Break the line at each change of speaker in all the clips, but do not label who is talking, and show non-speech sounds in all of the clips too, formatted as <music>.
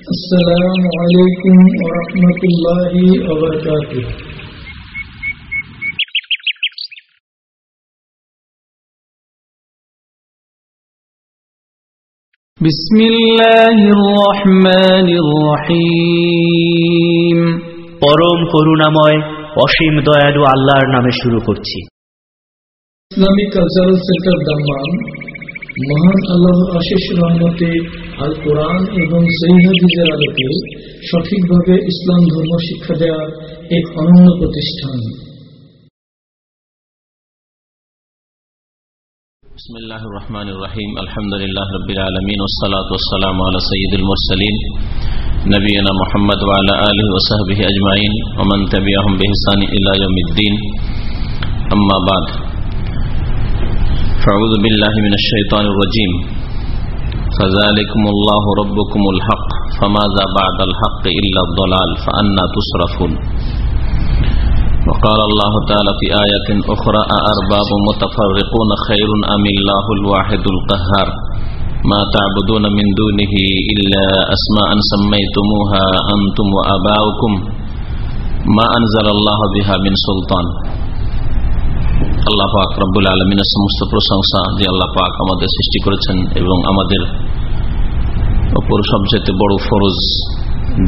السلام عليكم ورحمة الله وبركاته
بسم الله الرحمن الرحيم
পরম করুণাময় অসীম দয়ালু আল্লাহর নামে শুরু করছি
ইসলামিক কালচারাল সেন্টার দাম্মান মহান আল্লাহ আশিস রহমতে আল কোরআন এবং সৈহাদিজের আলোকে সঠিকভাবে ইসলাম ধর্ম শিক্ষা দেওয়া এক অনন্য প্রতিষ্ঠান
بسم الله الرحمن الرحيم الحمد لله رب العالمين والصلاة والسلام على سيد المرسلين نبينا محمد وعلى آله وصحبه أجمعين ومن تبعهم بإحسان إلى يوم الدين أما بعد فأعوذ بالله من الشيطان الرجيم. فذلكم الله ربكم الحق فماذا بعد الحق إلا الضلال فأنا تصرفون. وقال الله تعالى في آية أخرى أأرباب متفرقون خير أم الله الواحد القهار؟ ما تعبدون من دونه إلا أسماء سميتموها أنتم وآباؤكم. ما أنزل الله بها من سلطان. আল্লাহ পাক রব্বুল আলমিনের সমস্ত প্রশংসা যে আল্লাহ পাক আমাদের সৃষ্টি করেছেন এবং আমাদের ওপর সবচেয়ে বড় ফরজ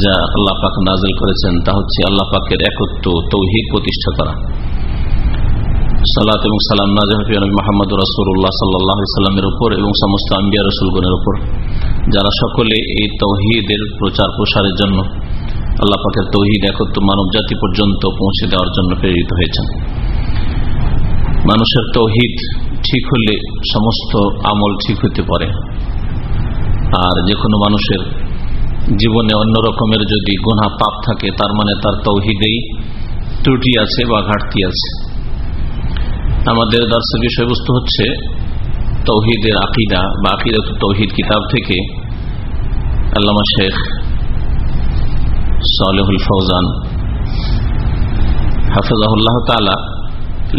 যা আল্লাহ পাক নাজেল করেছেন তা হচ্ছে আল্লাহ পাকের একত্র তৌহিদ প্রতিষ্ঠা করা। সালাত এবং সালাম নাজহাফি মাহমদ রসুল্লাহ সাল্লাহ সাল্লামের উপর এবং সমস্ত আম্বিয়া রসুলগণের উপর। যারা সকলে এই তৌহিদের প্রচার প্রসারের জন্য আল্লাহ পাকের তৌহিদ একত্র মানব জাতি পর্যন্ত পৌঁছে দেওয়ার জন্য প্রেরিত হয়েছেন। মানুষের তৌহিদ ঠিক হলে সমস্ত আমল ঠিক হতে পারে। আর যে কোনো মানুষের জীবনে অন্য রকমের যদি গোনা পাপ থাকে, তার মানে তার তৌহিদেই ত্রুটি আছে বা ঘাটতি আছে। আমাদের দর্শের বিষয়বস্তু হচ্ছে তৌহিদের আকিদা বা আকিদা তৌহিদ কিতাব থেকে আল্লামা শেখ সালেহুল ফৌজান হাফিজাহুল্লাহ তালা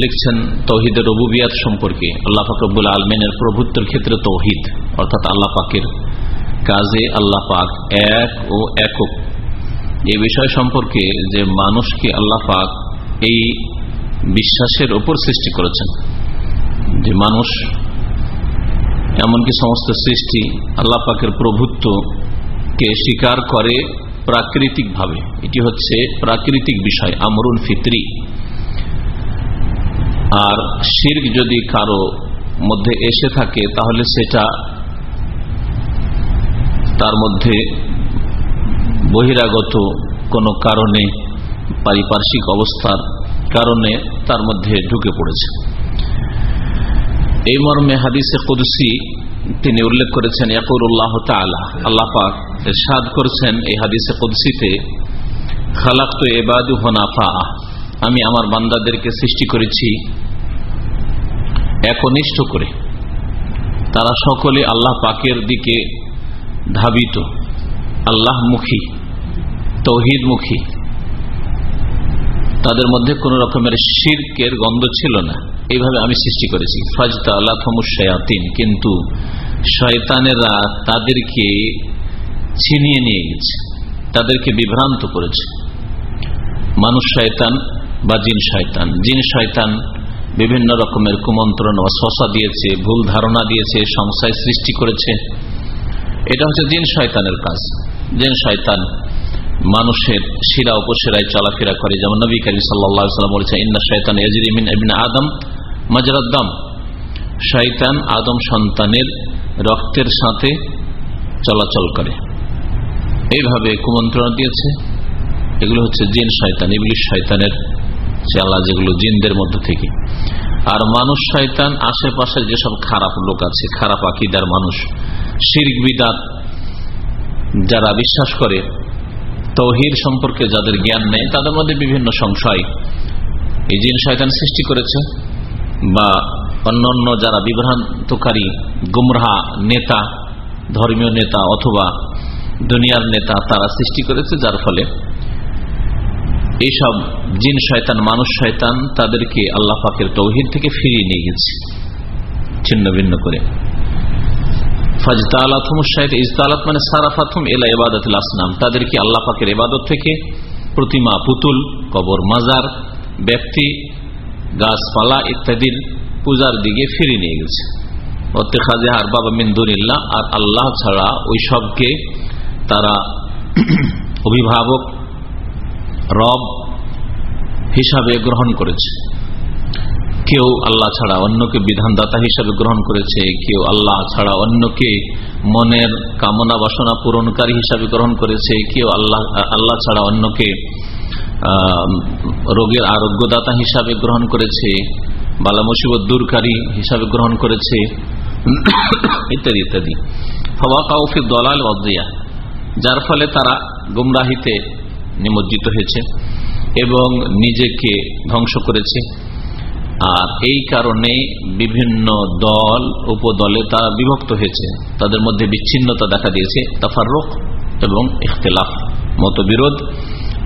লিখছেন তৌহিদের রবুবিয়াত সম্পর্কে। আল্লাহ ফাকরবুল আলমেনের প্রভুত্বের ক্ষেত্রে তৌহিদ, অর্থাৎ আল্লাহ পাকের কাজে আল্লাহ পাক এক ও একক। এই বিষয় সম্পর্কে যে মানুষকে আল্লাহ পাক এই বিশ্বাসের ওপর সৃষ্টি করেছেন, যে মানুষ এমনকি সমস্ত সৃষ্টি আল্লাহ পাকের প্রভুত্বকে স্বীকার করে প্রাকৃতিকভাবে। এটি হচ্ছে প্রাকৃতিক বিষয়, আমরুল ফিত্রি। আর শির্ক যদি কারও মধ্যে এসে থাকে, তাহলে সেটা তার মধ্যে বহিরাগত কোনো কারণে, পারিপার্শ্বিক অবস্থার কারণে তার মধ্যে ঢুকে পড়েছে। এই মর্মে হাদিসে কুদসি তিনি উল্লেখ করেছেন ইয়াকুরুল্লাহ তালা আল্লাহ পাক সাদ করেছেন এই হাদিসে কুদসিতে, খালাক্ত এবাদু হনাফা আমি আমার বান্দাদেরকে সৃষ্টি করেছি একনিষ্ঠ করে। তারা সকলে আল্লাহ পাকের দিকে ধাবিত আল্লাহ মুখী আল্লাহমুখী, তৌহিদমুখী। তাদের মধ্যে কোন রকমের শির্কের গন্ধ ছিল না। এইভাবে আমি সৃষ্টি করেছি। ফাজতা আল্লাহ থমুসায়াতিন কিন্তু শয়তানেরা তাদেরকে ছিনিয়ে নিয়ে গেছে, তাদেরকে বিভ্রান্ত করেছে। মানুষ শয়তান বা জিন শয়তান। জিন শয়তান বিভিন্ন রকমের কুমন্ত্রণ অশা দিয়েছে, ভুল ধারণা দিয়েছে, সংশয় সৃষ্টি করেছে। এটা হচ্ছে জিন শয়তানের কাজ। জিন শয়তান মানুষের শিরা উপশিরায় চলাফেরা করে। যেমন নবী করিম সাল্লাম বলেছে ইন্না শয়তান এজরিমিন আদম মাজরাদ্দাম শয়তান আদম সন্তানের রক্তের সাথে চলাচল করে। এইভাবে কুমন্ত্রণা দিয়েছে। এগুলো হচ্ছে জিন শয়তান। এগুলি শয়তানের চালা যেগুলো জিনদের মধ্যে থেকে। আর মানুষ শয়তান আশেপাশে যেসব খারাপ লোক আছে, খারাপ আকিদার মানুষ, শির্ক, বিদাত, যারা বিশ্বাস করে তৌহির সম্পর্কে যাদের জ্ঞান নেই, তাদের মধ্যে বিভিন্ন সংশয়। এই জিন শয়তান সৃষ্টি করেছে, বা অন্যান্য যারা বিভ্রান্তকারী, গুমরাহা নেতা, ধর্মীয় নেতা অথবা দুনিয়ার নেতা, তারা সৃষ্টি করেছে, যার ফলে এইসব জিন শয়তান, মানুষ শয়তান তাদেরকে আল্লাহ পাকের তৌহিদ থেকে ফিরিয়ে নিয়ে গেছে। ছিন্ন ভিন্ন করে। ফাজতালাথমুসাইদ ইজতালাত মানে তাদেরকে আল্লাহ ইবাদত থেকে প্রতিমা, পুতুল, কবর, মাজার, ব্যক্তি, গাছপালা পূজার দিকে ফিরে নিয়ে গেছে। বাবা আর আল্লাহ ছাড়া ওই সবকে তারা <clears throat> অভিভাবক রব হিসাবে গ্রহণ করেছে। কেউ আল্লাহ ছাড়া অন্যকে বিধানদাতা হিসাবে গ্রহণ করেছে, কেউ আল্লাহ ছাড়া অন্যকে মনের কামনা বাসনা পূরণকারী হিসাবে গ্রহণ করেছে, কেউ আল্লাহ আল্লাহ ছাড়া অন্যকে রোগের আরোগ্যদাতা হিসাবে গ্রহণ করেছে, বালা মুসিবত দূরকারী হিসাবে গ্রহণ করেছে, ইত্যাদি ইত্যাদি। হওয়া কাউফি দলাল অদ্রিয়া যার ফলে তারা গুমরাহিতে নিমজ্জিত হয়েছে এবং নিজেকে ধ্বংস করেছে। আর এই কারণে বিভিন্ন দল, উপদলে তারা বিভক্ত হয়েছে। তাদের মধ্যে বিচ্ছিন্নতা দেখা দিয়েছে তাফারুক এবং ইখতলাফ, মতবিরোধ।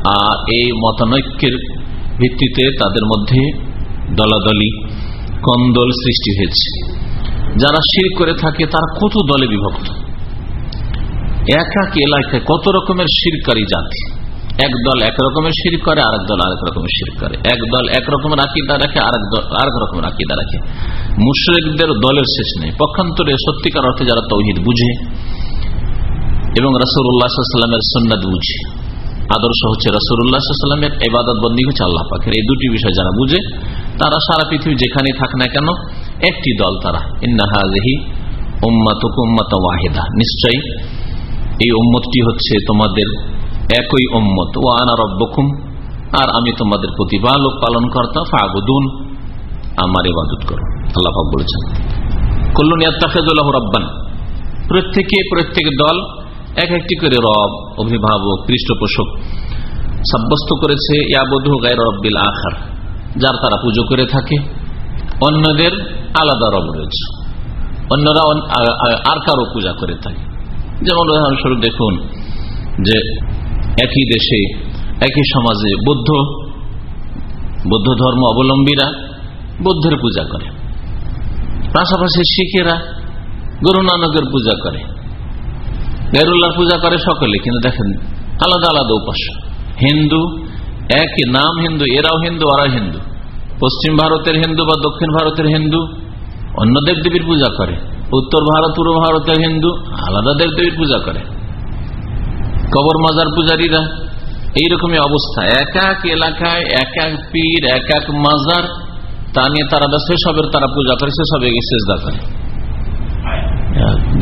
আর এই মতানৈক্যের ভিত্তিতে তাদের মধ্যে দলাদলি, কন্দল সৃষ্টি হয়েছে। যারা শির করে থাকে, তারা কত দলে বিভক্ত? এক এক এলাকায় কত রকমের শিরকারী জাতি? এক দল এক রকমের শির করে, আরেক দল আরেক রকমের শির করে। এক দল এক রকমের আকিদা রাখে, আরেক দল আরেক রকমের আকিদা রাখে। মুশ্রিকদের দলের শেষ নেই। পক্ষান্তরে সত্যিকার অর্থে যারা তৌহিদ বুঝে এবং রসুল্লাহামের সন্ন্যাদ বুঝে, আদর্শ হচ্ছে রসুল্লাহামের এবাদত বন্দী হচ্ছে আল্লাহ পাখের এই দুটি বিষয় যারা বুঝে, তারা সারা পৃথিবী যেখানে থাক না কেন, একটি দল তারা। ইন্নাহাজহি উম্মাত উম্মাত ওয়াহিদা। নিশ্চয়ই এই উম্মতটি হচ্ছে তোমাদের একই উম্মত। ও আনা রব্বকুম, আর আমি তোমাদের প্রতিপালক পালন কর্তা ফাগুদুন আমার ইবাদত করো। আল্লাহ বলেছেন কল্যাণ রব্বান, প্রত্যেকে প্রত্যেক দল এক একটি করে রব, অভিভাবক, পৃষ্ঠপোষক সাব্যস্ত করেছে গায়ের রব্বিল আখার, যার তারা পুজো করে থাকে। অন্যদের আলাদা রব রয়েছে। অন্যরা আর কারও পূজা করে থাকে। যেমন উদাহরণস্বরূপ দেখুন যে একই দেশে, একই সমাজে বৌদ্ধ বৌদ্ধ ধর্ম অবলম্বীরা বৌদ্ধের পূজা করে। পাশাপাশি শিখেরা গুরু নানকের পূজা করে। গেরুল্লার পূজা করে সকলে, কিন্তু দেখেন, আলাদা আলাদা উপাস হিন্দু একই নাম হিন্দু, এরাও হিন্দু, ওরাও হিন্দু। পশ্চিম ভারতের হিন্দু বা দক্ষিণ ভারতের হিন্দু, অন্য দেবদেবীর পূজা করে। উত্তর ভারত, পূর্ব ভারতের হিন্দু, আলাদা দেবদেবীর পূজা করে। কবর মাজার পূজারীরা, এইরকমই অবস্থা। এক এক এলাকায়, এক এক পীর, এক এক মাজার, তা নিয়ে তারা সেসবের তারা পূজা করে, সেসবে চেষ্টা করে।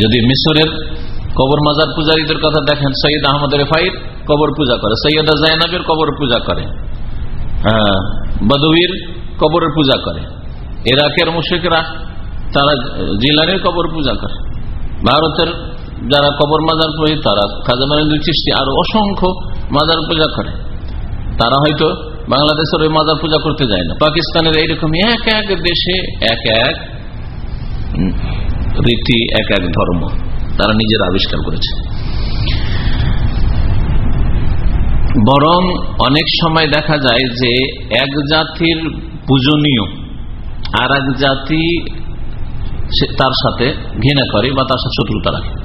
যদি মিশরের কবর মাজার পূজারীদের কথা দেখেন, সৈয়দ আহমদ রেফাইর কবর পূজা করে, সৈয়দা জাইনাবের কবর পূজা করে বদবির কবরের পূজা করে, ইরাকের মুশিকরা তারা জিলানের কবর পূজা করে, ভারতের যারা কবর মাজার পড়ে তারা খাজা মারিন্দু চিষ্টি আরও অসংখ্য মাজার পূজা করে। তারা হয়তো বাংলাদেশের ওই মাজার পূজা করতে যায় না। পাকিস্তানের এইরকম এক এক দেশে এক এক রীতি, এক এক ধর্ম তারা নিজের আবিষ্কার করেছে। বরং অনেক সময় দেখা যায় যে এক জাতির পূজনীয় আর এক জাতি তার সাথে ঘৃণা করে বা তার সাথে শত্রুতা রাখে।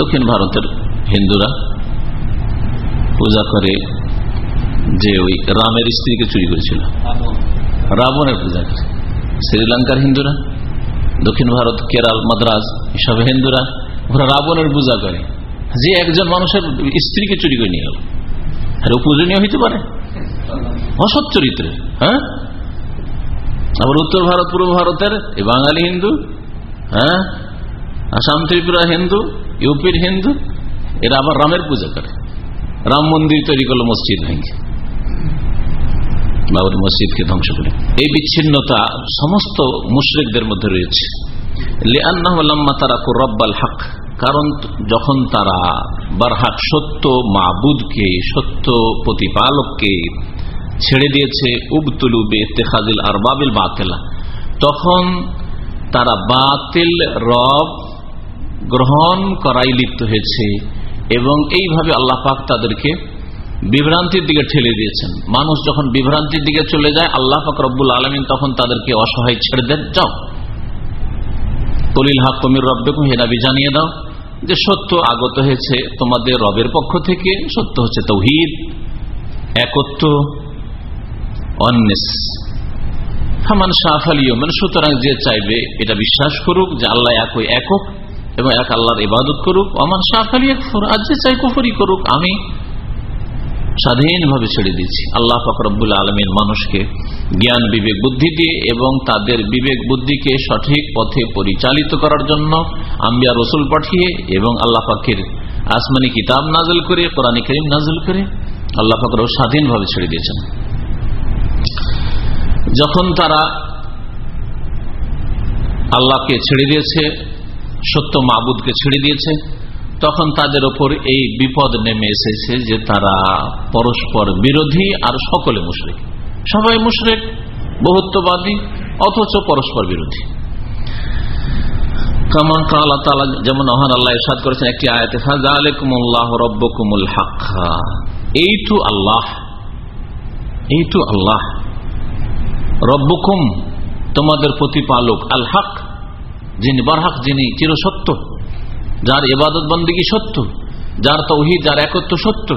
দক্ষিণ ভারতের হিন্দুরা পূজা করে যে ওই রামের স্ত্রীকে চুরি করেছিল। রাবণের পূজা করে। শ্রীলঙ্কার হিন্দুরা দক্ষিণ ভারত কেরাল মাদ্রাজ এসব হিন্দুরা ওরা রাবণের পূজা করে। যে একজন মানুষের স্ত্রীকে চুরি করে নিয়ে গেল। আর পূজনীয় হইতে পারে? অসৎ চরিত্রের হ্যাঁ? আবার উত্তর ভারত পূর্ব ভারতের বাঙালি হিন্দু হ্যাঁ? আসাম ত্রিপুরা হিন্দু ইউপির হিন্দু, এরা আবার রামের পূজা করে। রাম মন্দির তৈরি করল মসজিদ ভেঙে। বাবুর মসজিদকে ধ্বংস করে। এই বিচ্ছিন্নতা সমস্ত মুশ্রিকদের মধ্যে রয়েছে। কারণ যখন তারা বারহাক সত্য মাবুদকে, সত্য প্রতিপালককে ছেড়ে দিয়েছে, উবতুলু বেতেখাজিল আর বাবিল বাতেলা, তখন তারা বাতিল রব গ্রহণ করাই লিপ্ত হয়েছে এবং এইভাবে আল্লাহ পাক তাদেরকে বিভ্রান্তির দিকে ঠেলে দিয়েছেন। মানুষ যখন বিভ্রান্তির দিকে চলে যায়, আল্লাহ পাক রব্বুল আলমিন তখন তাদেরকে অসহায় ছেড়ে দেন। যাও। কলিল হাক কমির রব্বেকুম, হে নবী, জানিয়ে দাও যে সত্য আগত হয়েছে তোমাদের রবের পক্ষ থেকে, সত্য হচ্ছে তৌহিদ, একত্ব অন্নেস হামান শাহফালিও মানে সুতরাং যে চাইবে এটা বিশ্বাস করুক যে আল্লাহ একই একক এবং এক আল্লাহর ইবাদত করুক আমার শাহফালি এক আর যে চাই কুফরি করুক, আমি স্বাধীনভাবে ছেড়ে দিচ্ছি। আল্লাহ ফকরবুল আলমীর মানুষকে জ্ঞান, বিবেক বুদ্ধি দিয়ে এবং তাদের বিবেক, বুদ্ধিকে সঠিক পথে পরিচালিত করার জন্য আম্বিয়া রসুল পাঠিয়ে এবং আল্লাহ পাকের আসমানি কিতাব নাজল করে, কোরআনী করিম নাজল করে, আল্লাহ পাকর স্বাধীনভাবে ছেড়ে দিয়েছেন। যখন তারা আল্লাহকে ছেড়ে দিয়েছে সত্য মাবুদকে ছেড়ে দিয়েছে। তখন তাদের ওপর এই বিপদ নেমে এসেছে যে তারা পরস্পর বিরোধী আর সকলে মুশরেক। সবাই মুশরেক, বহুত্ববাদী, অথচ পরস্পর বিরোধী। যেমন আল্লাহ করেছেন একটি আয়াতে রব্বকুমুল এইটু আল্লাহ এইটু আল্লাহ। রব্বকুম, তোমাদের প্রতিপালক আল হক যিনি বারহাক, যিনি চিরসত্য, যার ইবাদত বন্দীগী সত্য, যার তৌহিদ, যার একত্র সত্য।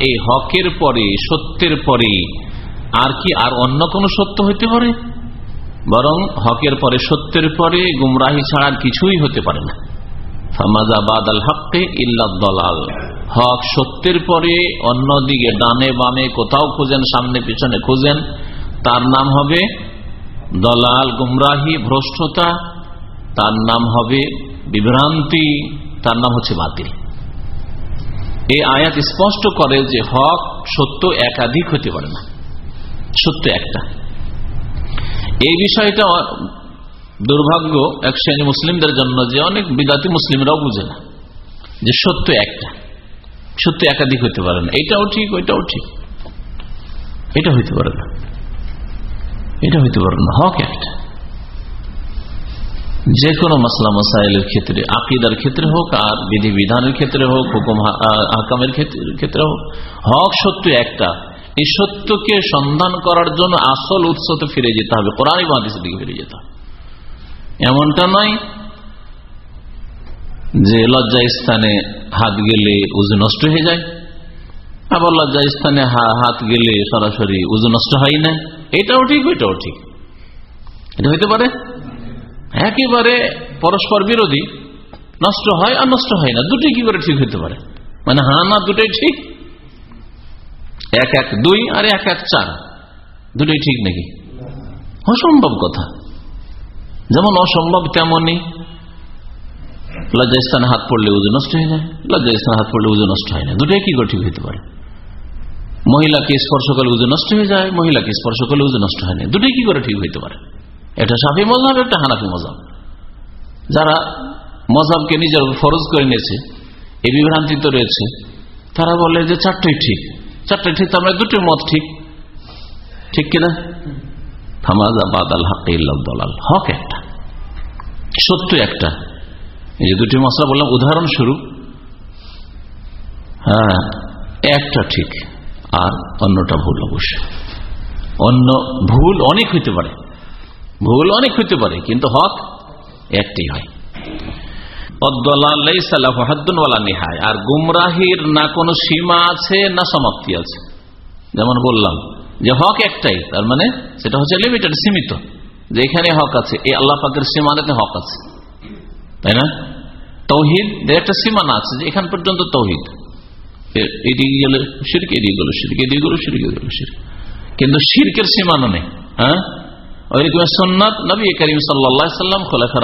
এই হকের পরে, সত্যের পরে আর কি আর অন্য কোন সত্য হইতে পারে? বরং হকের পরে, সত্যের পরে গুমরাহি ছাড়া কিছুই হতে পারে না। ফামাজাবাদ আল হককে ইল্লাদলাল হক সত্যের পরে অন্যদিকে ডানে বামে কোথাও খুঁজেন, সামনে পিছনে খুঁজেন, তার নাম হবে দলাল গুমরাহি ভ্রষ্টতা, তার নাম হবে বিভ্রান্তি, তার নাম হচ্ছে বাতিল। এই আয়াত স্পষ্ট করে যে হক সত্য একাধিক হতে পারে না, সত্য একটা। এই বিষয়টা দুর্ভাগ্য এক শ্রেণি মুসলিমদের জন্য যে অনেক বিদাতি মুসলিমরাও বুঝে না যে সত্য একটা, সত্য একাধিক হতে পারে না। এটাও ঠিক, ওইটাও ঠিক, এটা হইতে পারে না। এটা হইতে পারে না, হক একটা যে কোনো মাসলা মাসাইলের ক্ষেত্রে, আকিদার ক্ষেত্রে হোক, আর বিধি বিধানের ক্ষেত্রে হোক, হুকুম হাকামের ক্ষেত্রে হোক, হক সত্য একটা। এই সত্যকে সন্ধান করার জন্য আসল উৎসতে ফিরে যেতে হবে, কোরআন বাদিসের দিকে ফিরে যেতে হবে। এমনটা নয় যে লজ্জা স্থানে হাত গেলে উজু নষ্ট হয়ে যায়, আবার লজ্জা স্থানে হাত গেলে সরাসরি উজু নষ্ট হয় না। এটাও ঠিক, ওইটাও ঠিক। এটা হইতে পারে? একেবারে পরস্পর বিরোধী, নষ্ট হয় আর নষ্ট হয় না দুটোই কি করে ঠিক হইতে পারে? মানে হা না, দুটোই ঠিক? এক এক দুই আর এক এক চার, দুটোই ঠিক নাকি? অসম্ভব কথা। যেমন অসম্ভব তেমনই। লজ্জাস্থানে হাত পড়লে উজু নষ্ট হয়ে যায়, লজ্জাস্থানে হাত পড়লে উজু নষ্ট হয় না, দুটোই কি করে ঠিক হইতে পারে? মহিলাকে স্পর্শ করলে উজু নষ্ট হয়ে যায়, মহিলাকে স্পর্শ করলে উজু নষ্ট হয় না। দুটোই কি করে ঠিক হইতে পারে? এটা সাফি মজাব একটা হানাফি মজাব যারা মজাবকে নিজের ফরজ করে নিয়েছে, এ বিভ্রান্তি তো রয়েছে, তারা বলে যে চারটাই ঠিক। চারটাই ঠিক, তার মানে দুটোই মত ঠিক। ঠিক কিনা? হক একটা। সত্য একটা। এই যে দুটি মশলা বললাম, উদাহরণস্বরূপ হ্যাঁ একটা ঠিক। আর অন্যটা ভুল অবশ্য অন্য ভুল অনেক হইতে পারে। ভুল অনেক হইতে পারে, কিন্তু হক একটি হয়। আর গুমরাহির না কোনো সীমা আছে, না সমাপ্তি আছে। যেমন বললাম যে হক একটাই, তার মানে সেটা হচ্ছে লিমিটেড সীমিত। যে এখানে হক আছে এই আল্লাহ পাকের সীমানাতে হক আছে। তাই না? তৌহিদ একটা সীমানা আছে, যে এখান পর্যন্ত তৌহিদ। এদিকে গেলে শিরক, এদিকে গেল শিরক, এদিকে গেল এদিকে গেল শিরক। কিন্তু শিরকের সীমানা নেই হ্যাঁ?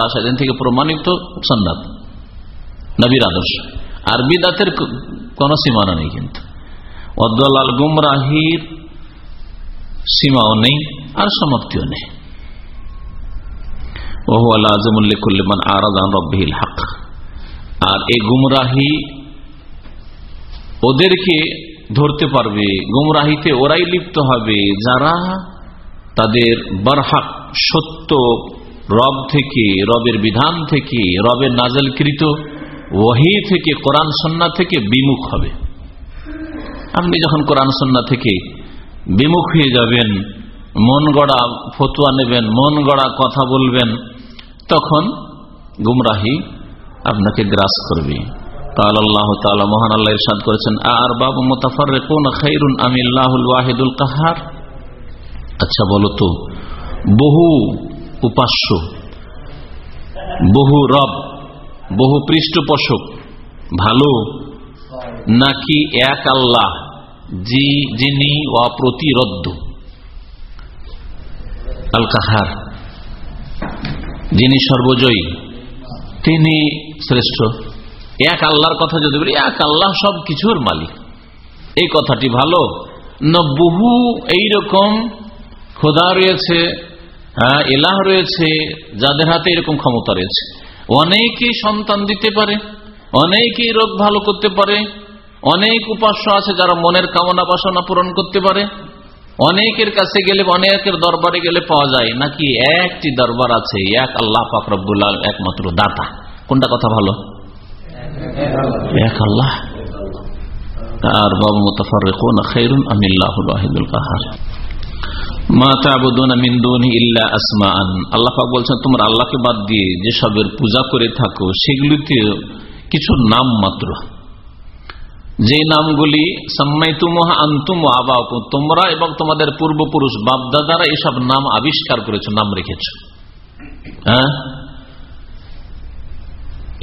আসাদিন থেকে প্রমাণিত আর বিদাতের কোন সীমানা নেই কিন্তু। গুমরাহির সীমাও নেই, আর সমাপ্তিও নেই। ওহু আল্লাহ আজমুল্লিকুল্লিমান হক। আর এই গুমরাহি ওদেরকে ধরতে পারবে, গুমরাহিতে ওরাই লিপ্ত হবে। যারা তাদের বারহাক সত্য রব থেকে, রবের বিধান থেকে, রবের নাজলকৃত ওহি থেকে, কোরআন সন্না থেকে বিমুখ হবে। আপনি যখন কোরআন সন্না থেকে বিমুখ হয়ে যাবেন, মন গড়া ফতুয়া নেবেন, মন গড়া কথা বলবেন, তখন গুমরাহি আপনাকে গ্রাস করবে। কাল তালা মহান আল্লাহ ইরশাদ করেছেন, আর বাবু মোতাফার কোন খাইরুন আমি ওয়াহিদুল কাহার? আচ্ছা বলো তো, বহু উপাস্য, বহু রব, বহু পৃষ্ঠপোষক, ভালো নাকি এক আল্লাহ, জি, যিনি অপ্রতিরোধ আল কাহার, যিনি সর্বজয়ী, তিনি শ্রেষ্ঠ। এক আল্লাহর কথা যদি বলি এক আল্লাহ সব কিছুর মালিক। এই কথাটি ভালো। না বহু এইরকম খোদা রয়েছে হ্যাঁ, এলাহ রয়েছে যাদের হাতে এরকম ক্ষমতা রয়েছে। অনেকেই সন্তান দিতে পারে অনেকেই রোগ ভালো করতে পারে অনেক উপাস্য আছে যারা মনের কামনা বাসনা পূরণ করতে পারে। অনেকের কাছে গেলে অনেকের দরবারে গেলে পাওয়া যায় নাকি একটি দরবার আছে এক আল্লাহ ফাকরবুল্লাহ একমাত্র দাতা। কোনটা কথা ভালো? এক আল্লাহ আর বাবু মুতাফার খেরুন আমিল্লাহুল ওয়াহিদুল কাহার তোমরা কিছু নাম মাত্র। তোমরা এবং তোমাদের পূর্বপুরুষ বাপদাদারা এসব নাম আবিষ্কার করেছ, নাম রেখেছ। হ্যাঁ?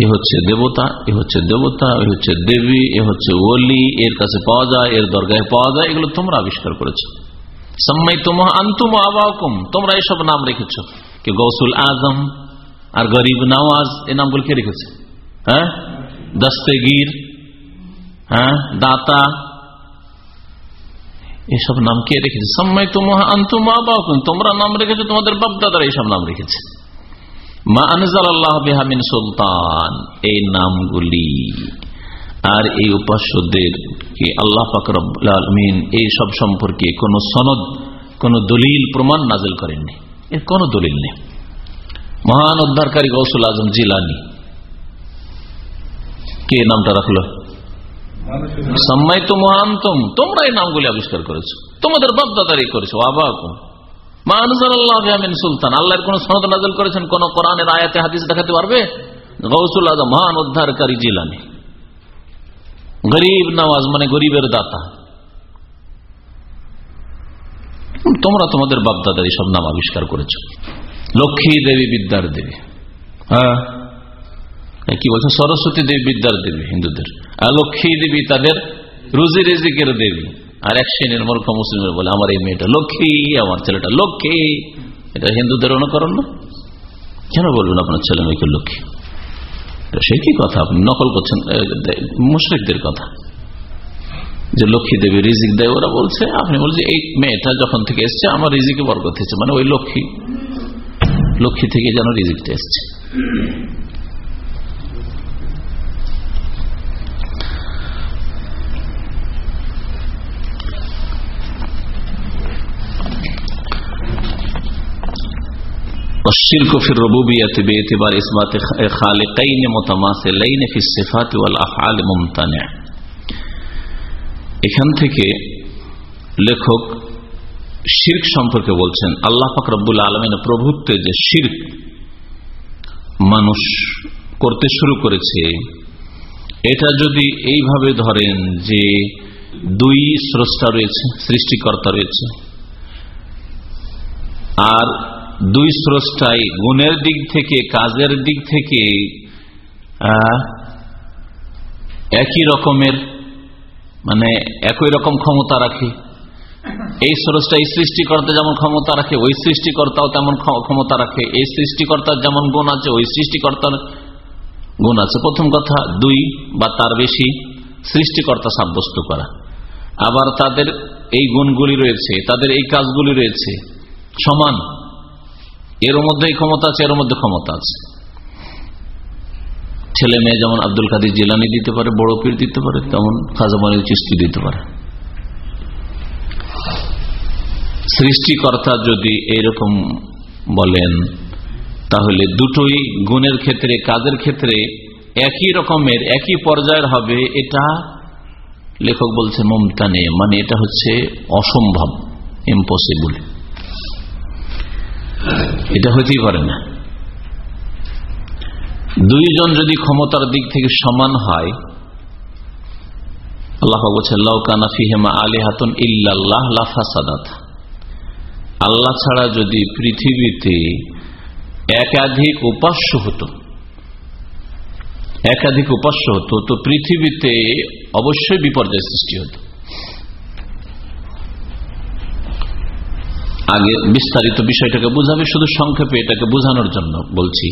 এ হচ্ছে দেবতা, এ হচ্ছে দেবতা, এ হচ্ছে দেবী, এ হচ্ছে ওলি, এর কাছে পাওয়া যায়, এর দরগায় পাওয়া যায়, এগুলো তোমরা আবিষ্কার করেছ। সাম্মাই তুমহা আন্তুম আবাকুম তোমরা এসব নাম রেখেছ। কে গৌসুল আজম আর গরিব নওয়াজ, এ নামগুলো কে রেখেছে? হ্যাঁ? দস্তেগীর হ্যাঁ? দাতা, এসব নাম কে রেখেছে? সম্মাই তোমা আন্তুমা বাকুন তোমরা নাম রেখেছো, তোমাদের বাপদাদারা এইসব নাম রেখেছে। মা আনজাল আল্লাহ বেহামিন সুলতান এই নামগুলি আর এই উপাস্যদের কি আল্লাহ ফাকরমিন এই সব সম্পর্কে কোন সনদ কোন দলিল প্রমাণ নাজেল করেননি? এর কোন দলিল নেই। মহান উদ্ধারকারী গৌসুল আজম জিলানি। কে নামটা রাখল? সম্মাই তো মহান্তম তোমরা এই নামগুলি আবিষ্কার করেছ। তোমাদের বাপদাদারি করেছ। আবাকুম মানে তোমরা তোমাদের বাপদাদার সব নাম আবিষ্কার করেছ। লক্ষ্মী দেবী বিদ্যার দেবী। হ্যাঁ? কি বলছে সরস্বতী দেবী বিদ্যার দেবী হিন্দুদের। লক্ষ্মী দেবী তাদের রুজি রেজিকের দেবী। আর এক শ্রেণির মূর্খ মুসলিমের বলে, আমার এই মেয়েটা লক্ষ্মী, আমার ছেলেটা লক্ষ্মী। এটা হিন্দুদের অনুকরণ না? কেন বলবেন আপনার ছেলে মেয়েকে লক্ষ্মী? সে কি কথা? আপনি নকল করছেন মুশ্রিকদের কথা। যে লক্ষ্মী দেবী রিজিক দেয়, ওরা বলছে, আপনি বলছেন, এই মেয়েটা যখন থেকে এসছে, আমার রিজিকে বরকত হয়েছে। মানে ওই লক্ষ্মী। লক্ষ্মী থেকে যেন রিজিকটা এসছে। শিরকফির রবুবিয়াতে বেতেবার ইসবাতে খালেকাইনে মোতামাসে এখান থেকে লেখক শির্ক সম্পর্কে বলছেন, আল্লাহ ফাকরাবুল আলমিনের প্রভুত্বে যে শির্ক মানুষ করতে শুরু করেছে, এটা যদি এইভাবে ধরেন যে দুই স্রষ্টা রয়েছে, সৃষ্টিকর্তা রয়েছে, আর দুই স্রষ্টাই গুণের দিক থেকে, কাজের দিক থেকে একই রকমের মানে একই রকম ক্ষমতা রাখে। এই স্রষ্টা এই সৃষ্টিকর্তা যেমন ক্ষমতা রাখে, ওই সৃষ্টিকর্তাও তেমন ক্ষমতা রাখে। এই সৃষ্টিকর্তার যেমন গুণ আছে, ওই সৃষ্টিকর্তার গুণ আছে। প্রথম কথা, দুই বা তার বেশি সৃষ্টিকর্তা সাব্যস্ত করা। আবার তাদের এই গুণগুলি রয়েছে, তাদের এই কাজগুলি রয়েছে সমান। এর মধ্যেই ক্ষমতা আছে, এর মধ্যে ক্ষমতা আছে। ছেলে মেয়ে যেমন আব্দুল কাদির জিলানি দিতে পারে, বড় পীর দিতে পারে, তেমন খাজামানি চিস্তি দিতে পারে। সৃষ্টিকর্তা যদি এইরকম বলেন, তাহলে দুটোই গুণের ক্ষেত্রে, কাজের ক্ষেত্রে একই রকমের, একই পর্যায়ের হবে, এটা লেখক বলছে মমতানে মানে এটা হচ্ছে অসম্ভব ইম্পসিবল এটা হইতেই পারে না। দুইজন যদি ক্ষমতার দিক থেকে সমান হয় আল্লাহ ছাড়া যদি পৃথিবীতে একাধিক উপাস্য হতো, একাধিক উপাস্য হতো, তো পৃথিবীতে অবশ্যই বিপর্যয় সৃষ্টি হতো। আগে বিস্তারিত বিষয়টাকে বুঝাবে শুধু সংক্ষেপে এটাকে বোঝানোর জন্য বলছি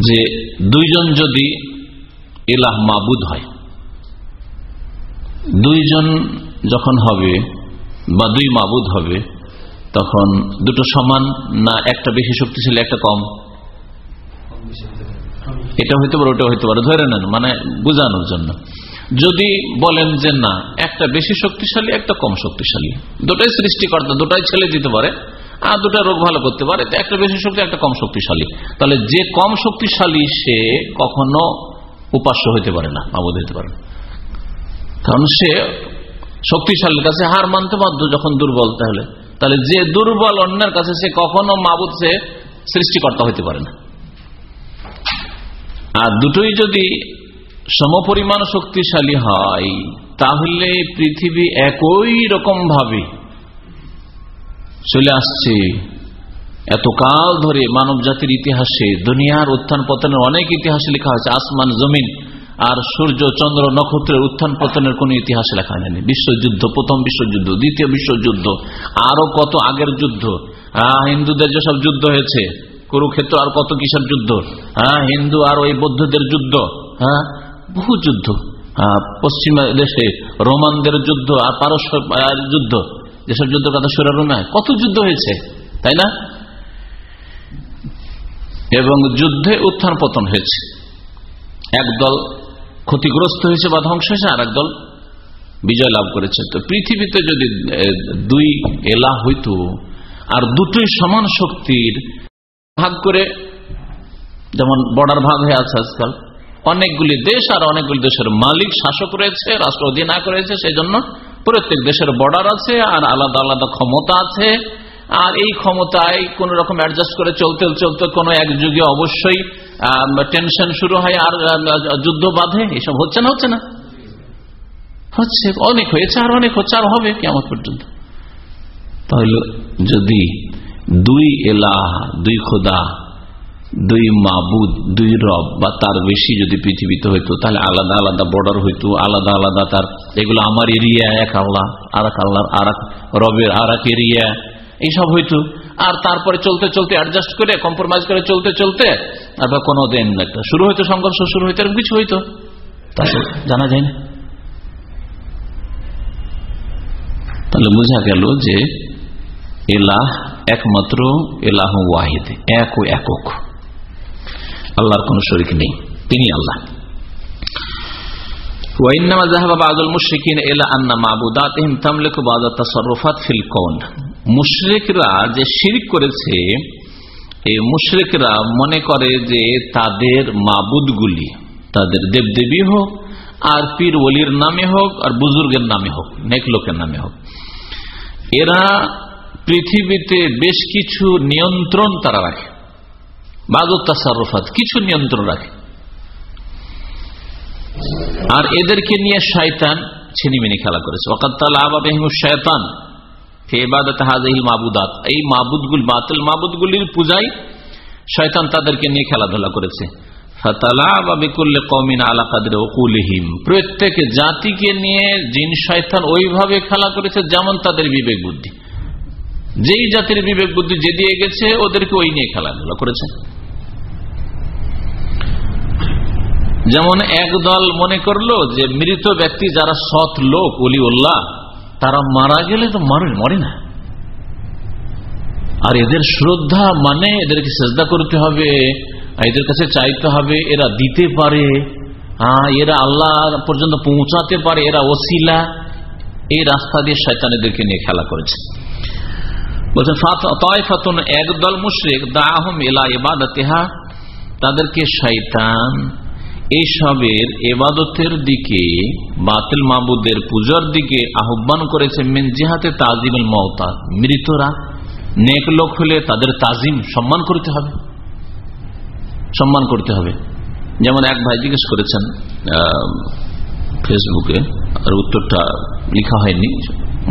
যে দুইজন যদি এলাহ মাবুদ হয় দুইজন যখন হবে বা দুই মাবুদ হবে তখন দুটো সমান না একটা বেশি শক্তিশালী একটা কম? এটা হইতে পারে ওটা হইতে পারে ধরে নেন মানে বোঝানোর জন্য। যদি বলেন যে না, একটা বেশি শক্তিশালী, একটা কম শক্তিশালী। দুটাই সৃষ্টিকর্তা, দুটাই ছেলে দিতে পারে, আর দুটা রোগ ভালো করতে পারে একটা বেশি শক্তি, একটা কম শক্তিশালী। তাহলে যে কম শক্তিশালী সে কখনো উপাস্য হইতে পারে না মাবুদ হইতে পারে কারণ সে শক্তিশালীর কাছে হার মানতে বাধ্য যখন দুর্বল, তাহলে। তাহলে যে দুর্বল অন্যের কাছে সে কখনো মাবুদ সে সৃষ্টিকর্তা হইতে পারে না। আর দুটোই যদি সমপরিমাণ শক্তিশালী হয়, তাহলে পৃথিবী একই রকম ভাবে চলে আসছে। এতকাল ধরে মানব জাতির ইতিহাসে, দুনিয়ার উত্থান পতনের অনেক ইতিহাসে লেখা হয়েছে, আসমান, জমিন আর সূর্য, চন্দ্র, নক্ষত্রের উত্থান পতনের কোন ইতিহাস লেখা হয়নি। বিশ্বযুদ্ধ, প্রথম বিশ্বযুদ্ধ, দ্বিতীয় বিশ্বযুদ্ধ আরও কত আগের যুদ্ধ? হিন্দুদের যেসব যুদ্ধ হয়েছে, কুরুক্ষেত্র আর কত কিসের যুদ্ধ? হ্যাঁ হিন্দু আর ওই বৌদ্ধদের যুদ্ধ? হ্যাঁ? বহু যুদ্ধ পশ্চিম দেশে রোমানদের যুদ্ধ আর পারস্য যুদ্ধ, যেসব যুদ্ধ কথা সুরা রোমায় কত যুদ্ধ হয়েছে, তাই না? এবং যুদ্ধে উত্থান পতন হয়েছে। একদল ক্ষতিগ্রস্ত হয়েছে বা ধ্বংস হয়েছে, আর একদল বিজয় লাভ করেছে। তো পৃথিবীতে যদি দুই এলা হইত, আর দুটোই সমান শক্তির, ভাগ করে, যেমন বর্ডার ভাগ হয়ে আছে আজকাল অনেকগুলি দেশ আর অনেকগুলি দেশের মালিক, শাসক রয়েছে, রাষ্ট্র অধিনায়ক রয়েছে সেই জন্য প্রত্যেক দেশের বর্ডার আছে আর আলাদা আলাদা ক্ষমতা আছে। আর এই ক্ষমতায় কোন রকম অ্যাডজাস্ট করে চলতে চলতে কোন এক যুগে অবশ্যই টেনশন শুরু হয় আর যুদ্ধ বাঁধে। এসব হচ্ছে না হচ্ছে না। হচ্ছে, অনেক হয়েছে আর অনেক হচ্ছে আর হবে কেমন পর্যন্ত। তাহলে যদি দুই এলাহ, দুই খোদা দুই মাবুদ, দুই রব বা তার বেশি যদি পৃথিবীতে হইতো, তাহলে আলাদা আলাদা বর্ডার হইতো, আলাদা আলাদা তার, এগুলো আমার এরিয়া এক আল্লাহ আর এক আল্লাহ আর রবের আর এক এরিয়া, এইসব হইতো। আর তারপরে চলতে চলতে অ্যাডজাস্ট করে কম্প্রোমাইজ করে চলতে চলতে, তারপর কোনো দিন একটা। শুরু হইতো সংঘর্ষ, শুরু হইতো, এরকম কিছু হইতো। তা জানা যায় না। তাহলে বোঝা গেল যে, এলাহ একমাত্র এলাহ ওয়াহিদ, এক ও একক। আল্লাহর কোন শরিক নেই। তিনি আল্লাহ। মনে করে যে তাদের মাবুদগুলি, তাদের দেবদেবী হোক, আর পীর ওলির নামে হোক, আর বুজুর্গের নামে হোক, নেক লোকের নামে হোক। এরা পৃথিবীতে বেশ কিছু নিয়ন্ত্রণ তারা রাখে। তাসারফাত, কিছু নিয়ন্ত্রণ রাখে। আর এদেরকে নিয়ে শয়তান ছিনিমিনি খেলা করেছে। মাবুদাত। এই বাতিল মাবুদগুলির শয়তান তাদেরকে নিয়ে খেলাধুলা করেছে। প্রত্যেক জাতিকে নিয়ে জিন শয়তান ওইভাবে খেলা করেছে যেমন তাদের বিবেক বুদ্ধি। যেই জাতির বিবেক বুদ্ধি যে দিয়ে গেছে, ওদেরকে ওই নিয়ে খেলাধুলা করেছে। যেমন একদল মনে করল যে মৃত ব্যক্তি যারা সৎ লোক অলি উল্লাহ তারা মারা গেলে তো মারে, মরে না। আর এদের শ্রদ্ধা মানে এদেরকে শ্রদ্ধা করতে হবে এদের কাছে চাইতে হবে এরা দিতে পারে হ্যাঁ এরা আল্লাহ পর্যন্ত পৌঁছাতে পারে, এরা ওসিলা। এই রাস্তা দিয়ে শয়তান এদেরকে নিয়ে খেলা করেছে। বলছেন ফাতুন একদল মুশ্রিক দাহম এলা এবাদতেহা তাদেরকে শৈতান এইসবের এবাদতের দিকে, বাতিল মাবুদের পূজার দিকে আহ্বান করেছে মেন জিহাতে তাজিমুল মহতা মৃতরা নেক লোক হলে তাদের তাজিম সম্মান করতে হবে। সম্মান করতে হবে। যেমন এক ভাই জিজ্ঞেস করেছেন ফেসবুকে আর উত্তরটা লেখা হয়নি,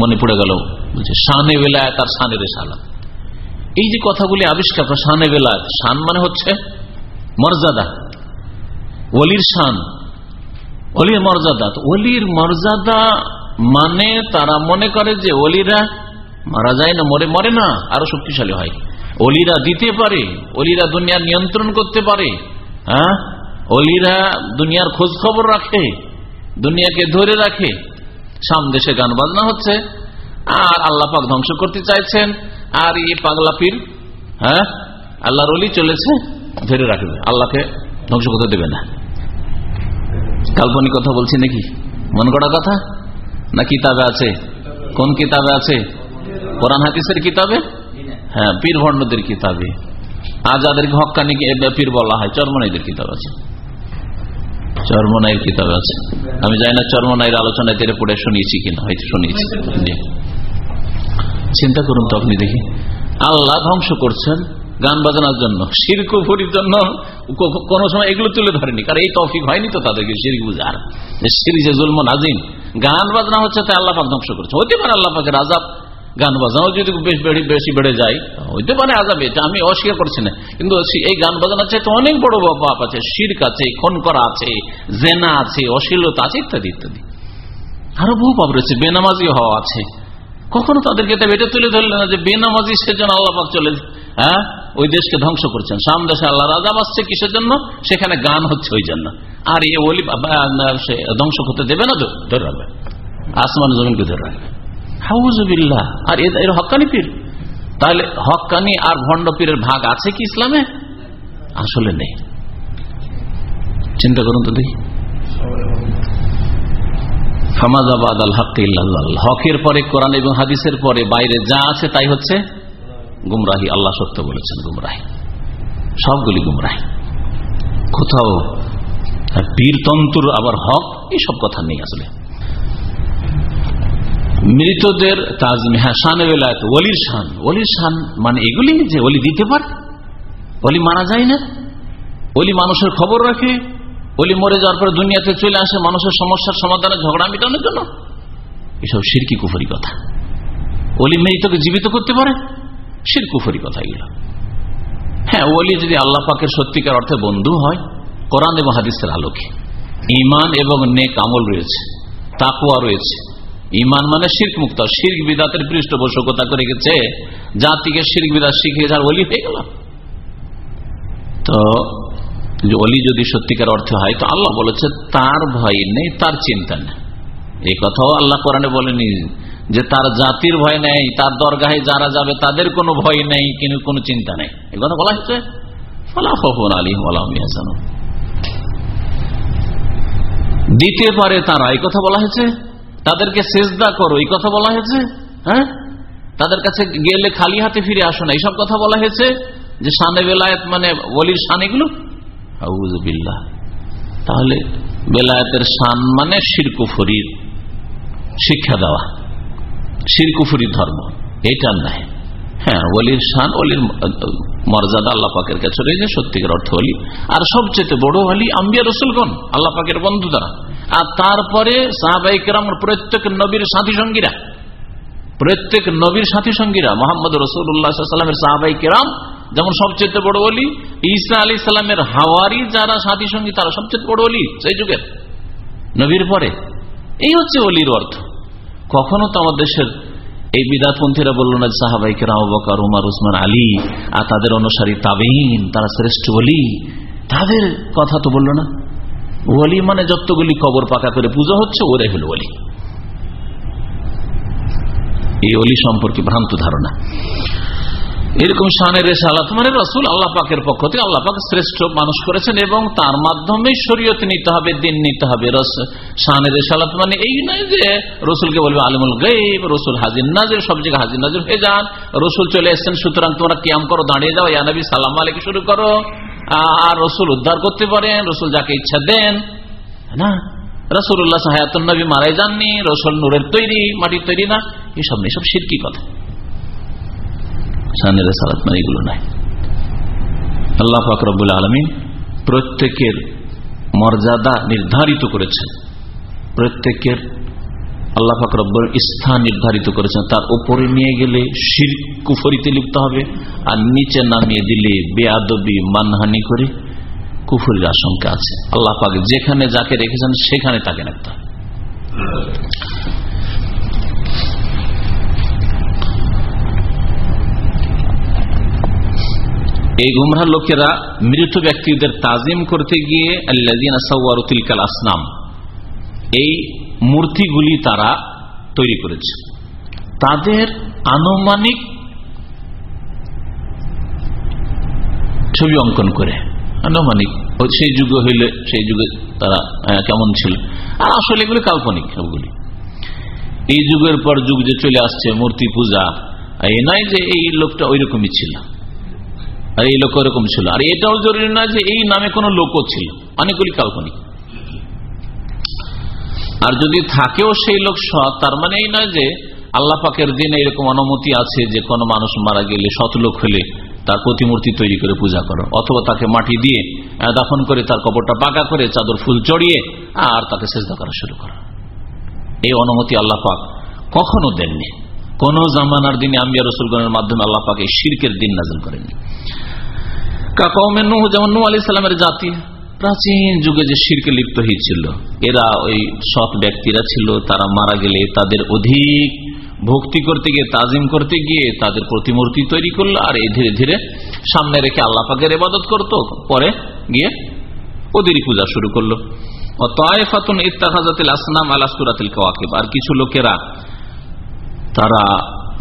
মনে পড়ে গেল শানে বেলায় তার শানে রেসালাত। এই যে কথাগুলি আবিষ্কার করা শানে বেলায় শান মানে হচ্ছে মর্যাদা। অলির শান অলির মর্যাদা। অলির মর্যাদা মানে তারা মনে করে যে অলিরা মারা যায় না, মরে মরে না, আরও শক্তিশালী হয়। অলিরা দিতে পারে অলিরা দুনিয়া নিয়ন্ত্রণ করতে পারে হ্যাঁ? অলিরা দুনিয়ার খোঁজ খবর রাখে, দুনিয়াকে ধরে রাখে। সাম দেশে গান বাজনা হচ্ছে, আর আল্লাহ পাক ধ্বংস করতে চাইছেন, আর এই পাগলা পীর হ্যাঁ? আল্লাহর অলি চলেছে, ধরে রাখবে। আল্লাহকে ধ্বংস করতে দেবে না। কাল্পনিক কথা বলছি নাকি? মন করা কথা? না কিতাবে আছে? কোন কিতাবে আছে? কোরআন হাদিসের কিতাবে? হ্যাঁ পীর ভণ্ডদের কিতাবে আজ যাদেরকে হকানি পীর বলা হয়, চরমনাইদের কিতাব আছে। চরমনাইয়ের কিতাব আছে। আমি জানি না চরমনাইয়ের আলোচনায় তেরে পড়ে শুনিয়েছি কিনা, হয়তো শুনিয়েছি। চিন্তা করুন তো আপনি দেখি। আল্লাহ ধ্বংস করছেন গান বাজানোর জন্য শিরকুফুরির জন্য কোনো সময় এগুলো তুলে ধরেনি। কারণ এই তৌফিক হয়নি তো তাদেরকে শিরিক বুঝার। যে জুলম নাজিম, গান বাজনা হচ্ছে তাই আল্লাহ ধ্বংস করছে। হতে পারে আল্লাহ পাকের আজাব গান বাজনাও যদি বেশ বেশি বেড়ে যায়, হইতে পারে আজাব এটা, আমি অস্বীকার করছি না। কিন্তু এই গান বাজনা চাইতে অনেক বড় বাপ আছে, শির্ক আছে খন করা আছে, জেনা আছে, অশ্লীলতা আছে, ইত্যাদি ইত্যাদি। আরও বহু পাপ রয়েছে, বেনামাজি হওয়া আছে। কখনো তাদেরকে এটা তুলে ধরলেন না যে বেনামাজি সেজন্য আল্লাহ পাক চলে হ্যাঁ? ওই দেশকে ধ্বংস করছেন। সাম দেশে আল্লাহ রাজা আসছে কিসের জন্য? সেখানে গান হচ্ছে ওই জন্য। আর এ ওলি সে ধ্বংস করতে দেবে না ধরে রাখবে। আসমান জমিনকে ধরে রাখবে। হাউজবিল্লাহ। আর এর হকানি পীর। তাহলে হকানি আর ভণ্ড পীরের ভাগ আছে কি ইসলামে? আসলে নেই। চিন্তা করুন তো দেখি। ফামাজাবাদ আল হক। হকের পরে কোরআন এবং হাদিসের পরে বাইরে যা আছে তাই হচ্ছে? গুমরাহি, আল্লাহ সত্য বলেছেন, গুমরাহি। সবগুলি গুমরাহি। কোথাও পীরতন্ত্র আবার হক এইসব কথা নেই আসলে। মৃতদের তাজমি হ্যাঁ শানে বেলায়ত অলির শান। অলির শান মানে এগুলি যে অলি দিতে পারে অলি মারা যায় না। অলি মানুষের খবর রাখে অলি মরে যাওয়ার পরে দুনিয়াতে চলে আসে, মানুষের সমস্যার সমাধানে ঝগড়া মেটানোর জন্য। এসব সিরকি কুফরি কথা। অলি মৃতকে জীবিত করতে পারে? শির কুফরি কথা এগুলো হ্যাঁ ওলি যদি আল্লাহ পাকের সত্যিকার অর্থে বন্ধু হয়, কোরআন এবং হাদিসের আলোকে। ইমান এবং নেক আমল রয়েছে তাকুয়া রয়েছে। ইমান মানে শির্ক মুক্ত। শির্ক বিদাতের পৃষ্ঠপোষকতা করে গেছে জাতিকে শির্ক বিদাত শিখিয়ে যার অলি হয়ে গেল। তো অলি যদি সত্যিকার অর্থে হয়, তো আল্লাহ বলেছে, তার ভয় নেই, তার চিন্তা নেই। এই কথাও আল্লাহ কোরআনে বলেনি যে তার জাতির ভয় নেই, তার দরগাহে যারা যাবে তাদের কোনো ভয় নেই, কিন্তু কোনো চিন্তা নেই। এই কথা বলা হচ্ছে ফলাফন আলী আলহাম দিতে পারে তারা এই কথা বলা হয়েছে, তাদেরকে সেজদা করো, এই কথা বলা হয়েছে হ্যাঁ? তাদের কাছে গেলে খালি হাতে ফিরে আসো না। এইসব কথা বলা হয়েছে যে সানে বেলায়েত মানে বলির শান এগুলো? তাহলে বেলায়েতের শান মানে শিরকুফরির শিক্ষা দেওয়া। শিরকুফরির ধর্ম। এটা নাই। হ্যাঁ অলির শান অলির মর্যাদা আল্লাহ পাকের কাছে রয়েছে সত্যিকার অর্থ অলি আর সবচেয়ে বড় অলি আম্বিয়া রসুলগণ, আল্লাহ পাকের বন্ধু দ্বারা। আর তারপরে সাহাবাইকেরাম প্রত্যেক নবীর সাথী সঙ্গীরা। প্রত্যেক নবীর সাথী সঙ্গীরা, মোহাম্মদ রসুল্লাহামের সাহাবাই কেরাম যেমন সবচেয়ে বড় অলি ঈসা আলী সাল্লামের হাওয়ারি যারা সাথী সঙ্গী, তারা সবচেয়ে বড় অলি সেই যুগের। নবীর পরে। এই হচ্ছে অলির অর্থ। কখনো তো আমার দেশের এই বিদাতপন্থীরা বলল না সাহাবাই রাহ বকার, উমার, উসমান, আলী, আর তাদের অনুসারী তাবিন তারা শ্রেষ্ঠ অলি তাদের কথা তো বলল না। ওলি মানে যতগুলি কবর পাকা করে পুজো হচ্ছে, ওরে হল ওলি। এই অলি সম্পর্কে ভ্রান্ত ধারণা। এরকম শানের রেসালাত মানে রসুল আল্লাহ পাকের পক্ষ থেকে আল্লাহ পাক শ্রেষ্ঠ মানুষ করেছেন এবং তার মাধ্যমে শরীয়ত নিতে হবে, দিন নিতে হবে। শানের রেসালাত মানে এই নয় যে রসুলকে বলবে আলিমুল গেব রসুল হাজির নাজির, সব জায়গায় হাজির নাজির হয়ে যান, রসুল চলে এসছেন, সুতরাং তোমরা কিয়াম করো, দাঁড়িয়ে যাও ইয়ানবী সালাম আলিক শুরু করো। আর রসুল উদ্ধার করতে পারেন, রসুল যাকে ইচ্ছা দেন। না। রসুল্লাহ সাহায়াতুল নবী মারাই যাননি, রসুল নূরের তৈরি, মাটির তৈরি না। এসব নেই সব সিরকি কথা। সানের সালাত মানে এগুলো নাই। আল্লাহ ফাকরবুল আলমিন প্রত্যেকের মর্যাদা নির্ধারিত করেছেন। প্রত্যেকের আল্লাহ ফাকরব্বর স্থান নির্ধারিত করেছেন। তার উপরে নিয়ে গেলে শির কুফরিতে লিপ্ত হবে আর নিচে নামিয়ে দিলে বেআবি মানহানি করে কুফরির আশঙ্কা আছে। আল্লাহ পাক যেখানে যাকে রেখেছেন সেখানে তাকে রাখতে এই গুমরা লোকেরা মৃত ব্যক্তিদের তাজিম করতে গিয়ে আসনাম। এই মূর্তিগুলি তারা তৈরি করেছে। তাদের আনুমানিক ছবি অঙ্কন করে। আনুমানিক সেই যুগ হইলে সেই যুগে তারা কেমন ছিল? আর আসলে এগুলি কাল্পনিক সবগুলি এই যুগের পর যুগ যে চলে আসছে, মূর্তি পূজা, এই নয় যে এই লোকটা ওই রকমই ছিল। আর এই লোক এরকম ছিল। আর এটাও জরুরি না যে এই নামে কোনো লোকও ছিল। অনেকগুলি কাল্পনিক। আর যদি থাকেও সেই লোক সৎ, তার মানে এই নয় যে আল্লাহ পাকের দিন এরকম অনুমতি আছে যে কোনো মানুষ মারা গেলে শত লোক হলে তার প্রতিমূর্তি তৈরি করে পূজা করো। অথবা তাকে মাটি দিয়ে দাফন করে তার কবরটা পাকা করে চাদর ফুল চড়িয়ে, আর তাকে চেষ্টা করা শুরু করো। এই অনুমতি আল্লাহ পাক কখনো দেননি। কোন জামানার দিনে আম্বিয়া রসুলগণের মাধ্যমে আল্লাহ পাক শির্কের দিন নাজল করেননি। কাকাউমে নুহ, যেমন নু আলি সাল্লামের জাতি, প্রাচীন যুগে যে শিরকে লিপ্ত হয়েছিল, এরা ওই সৎ ব্যক্তিরা ছিল, তারা মারা গেলে তাদের অধিক ভক্তি করতে গিয়ে, তাজিম করতে গিয়ে তাদের প্রতিমূর্তি তৈরি করল, আর এই ধীরে ধীরে সামনে রেখে আল্লাহ পাকের ইবাদত করতো, পরে গিয়ে ওদেরই পূজা শুরু করল। তয়ফাতুন ইত্তাহাজাতিল আসনাম আলাসুরাতিল কাওয়াকিব, আর কিছু লোকেরা তারা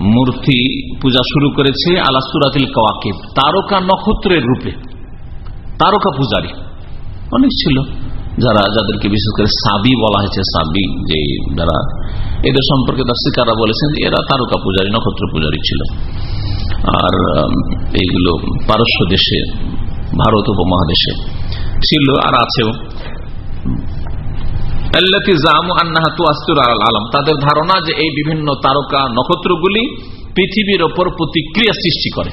মূর্তি পূজা শুরু করেছে আলাসুরাতিল কাওয়াকিব, তারকা নক্ষত্রের রূপে। তারকা পূজারী। অনেক ছিল যারা, যাদেরকে বিশেষ করে সাবি বলা হয়েছে, সাবি, যে যারা এদের সম্পর্কে শিকারা বলেছেন এরা তারকা পূজারী, নক্ষত্র পূজারী ছিল। আর এইগুলো পারস্য দেশে, ভারত উপমহাদেশে ছিল আর আছেও। আলম। তাদের ধারণা যে এই বিভিন্ন তারকা নক্ষত্রগুলি পৃথিবীর ওপর প্রতিক্রিয়া সৃষ্টি করে।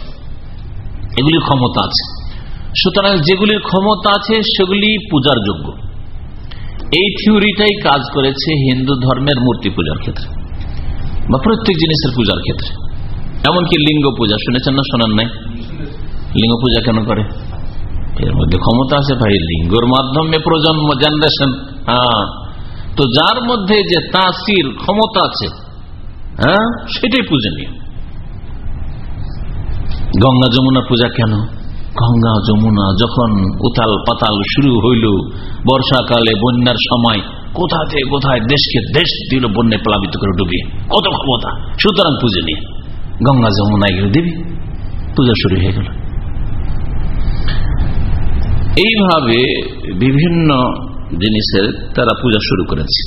এগুলির ক্ষমতা আছে। সুতরাং যেগুলির ক্ষমতা আছে, সেগুলি পূজার যোগ্য। এই থিওরিটাই কাজ করেছে হিন্দু ধর্মের মূর্তি পূজার ক্ষেত্রে বা প্রত্যেক জিনিসের পূজার ক্ষেত্রে। এমনকি লিঙ্গ পূজা, শুনেছেন না, শোনান নাই? লিঙ্গ পূজা কেন করে? এর মধ্যে ক্ষমতা আছে ভাই, লিঙ্গর মাধ্যমে প্রজন্ম জেনারেশন হ্যাঁ। তো যার মধ্যে যে তাসির ক্ষমতা আছে হ্যাঁ সেটাই পূজনীয়। গঙ্গা যমুনা পূজা কেন? গঙ্গা যমুনা যখন উতাল পাতাল শুরু হইল, বর্ষাকালে, বন্যার সময়, কোথা থেকে কোথায় দেশকে দেশ দিল, বন্যায় প্লাবিত করে ডুবিয়ে, কত ক্ষমতা, সুতরাং পুজো নিয়ে গঙ্গা যমুনা এগুলো দিবি, পূজা শুরু হয়ে গেল। এইভাবে বিভিন্ন জিনিসের তারা পূজা শুরু করেছে।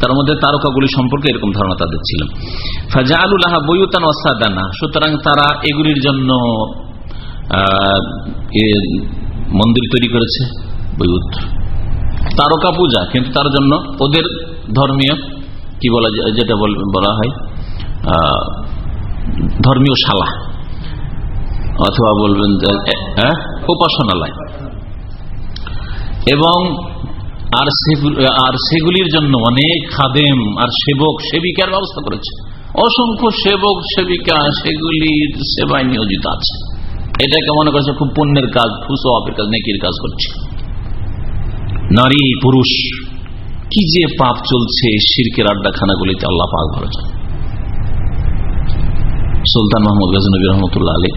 তার মধ্যে তারকাগুলি সম্পর্কে এরকম ধারণা তাদের ছিল। ফাজা বইউতান ওয়াসাদানা সুতরাং তারা এগুলির জন্য মন্দির তৈরি করেছে বৈউত তারকা পূজা, কিন্তু তার জন্য ওদের ধর্মীয়, কি বলা যেটা বলা হয় ধর্মীয় শালা। অথবা বলবেন উপাসনালয়। এবং আর সেগুলির জন্য অনেক খাদেম আর সেবক, সেবিকার ব্যবস্থা করেছে। অসংখ্য সেবক, সেবিকা, সেগুলির সেবায় নিয়োজিত আছে। এটাকে মনে করছে খুব পুণ্যের কাজ ফুসওয়াপের কাজ, নেকির কাজ করছে। নারী, পুরুষ, কি যে পাপ চলছে শিরকের আড্ডাখানাগুলিতে আল্লাহ পাক ভালো সুলতান মোহাম্মদ গজনবী রহমতুল্লাহ আলী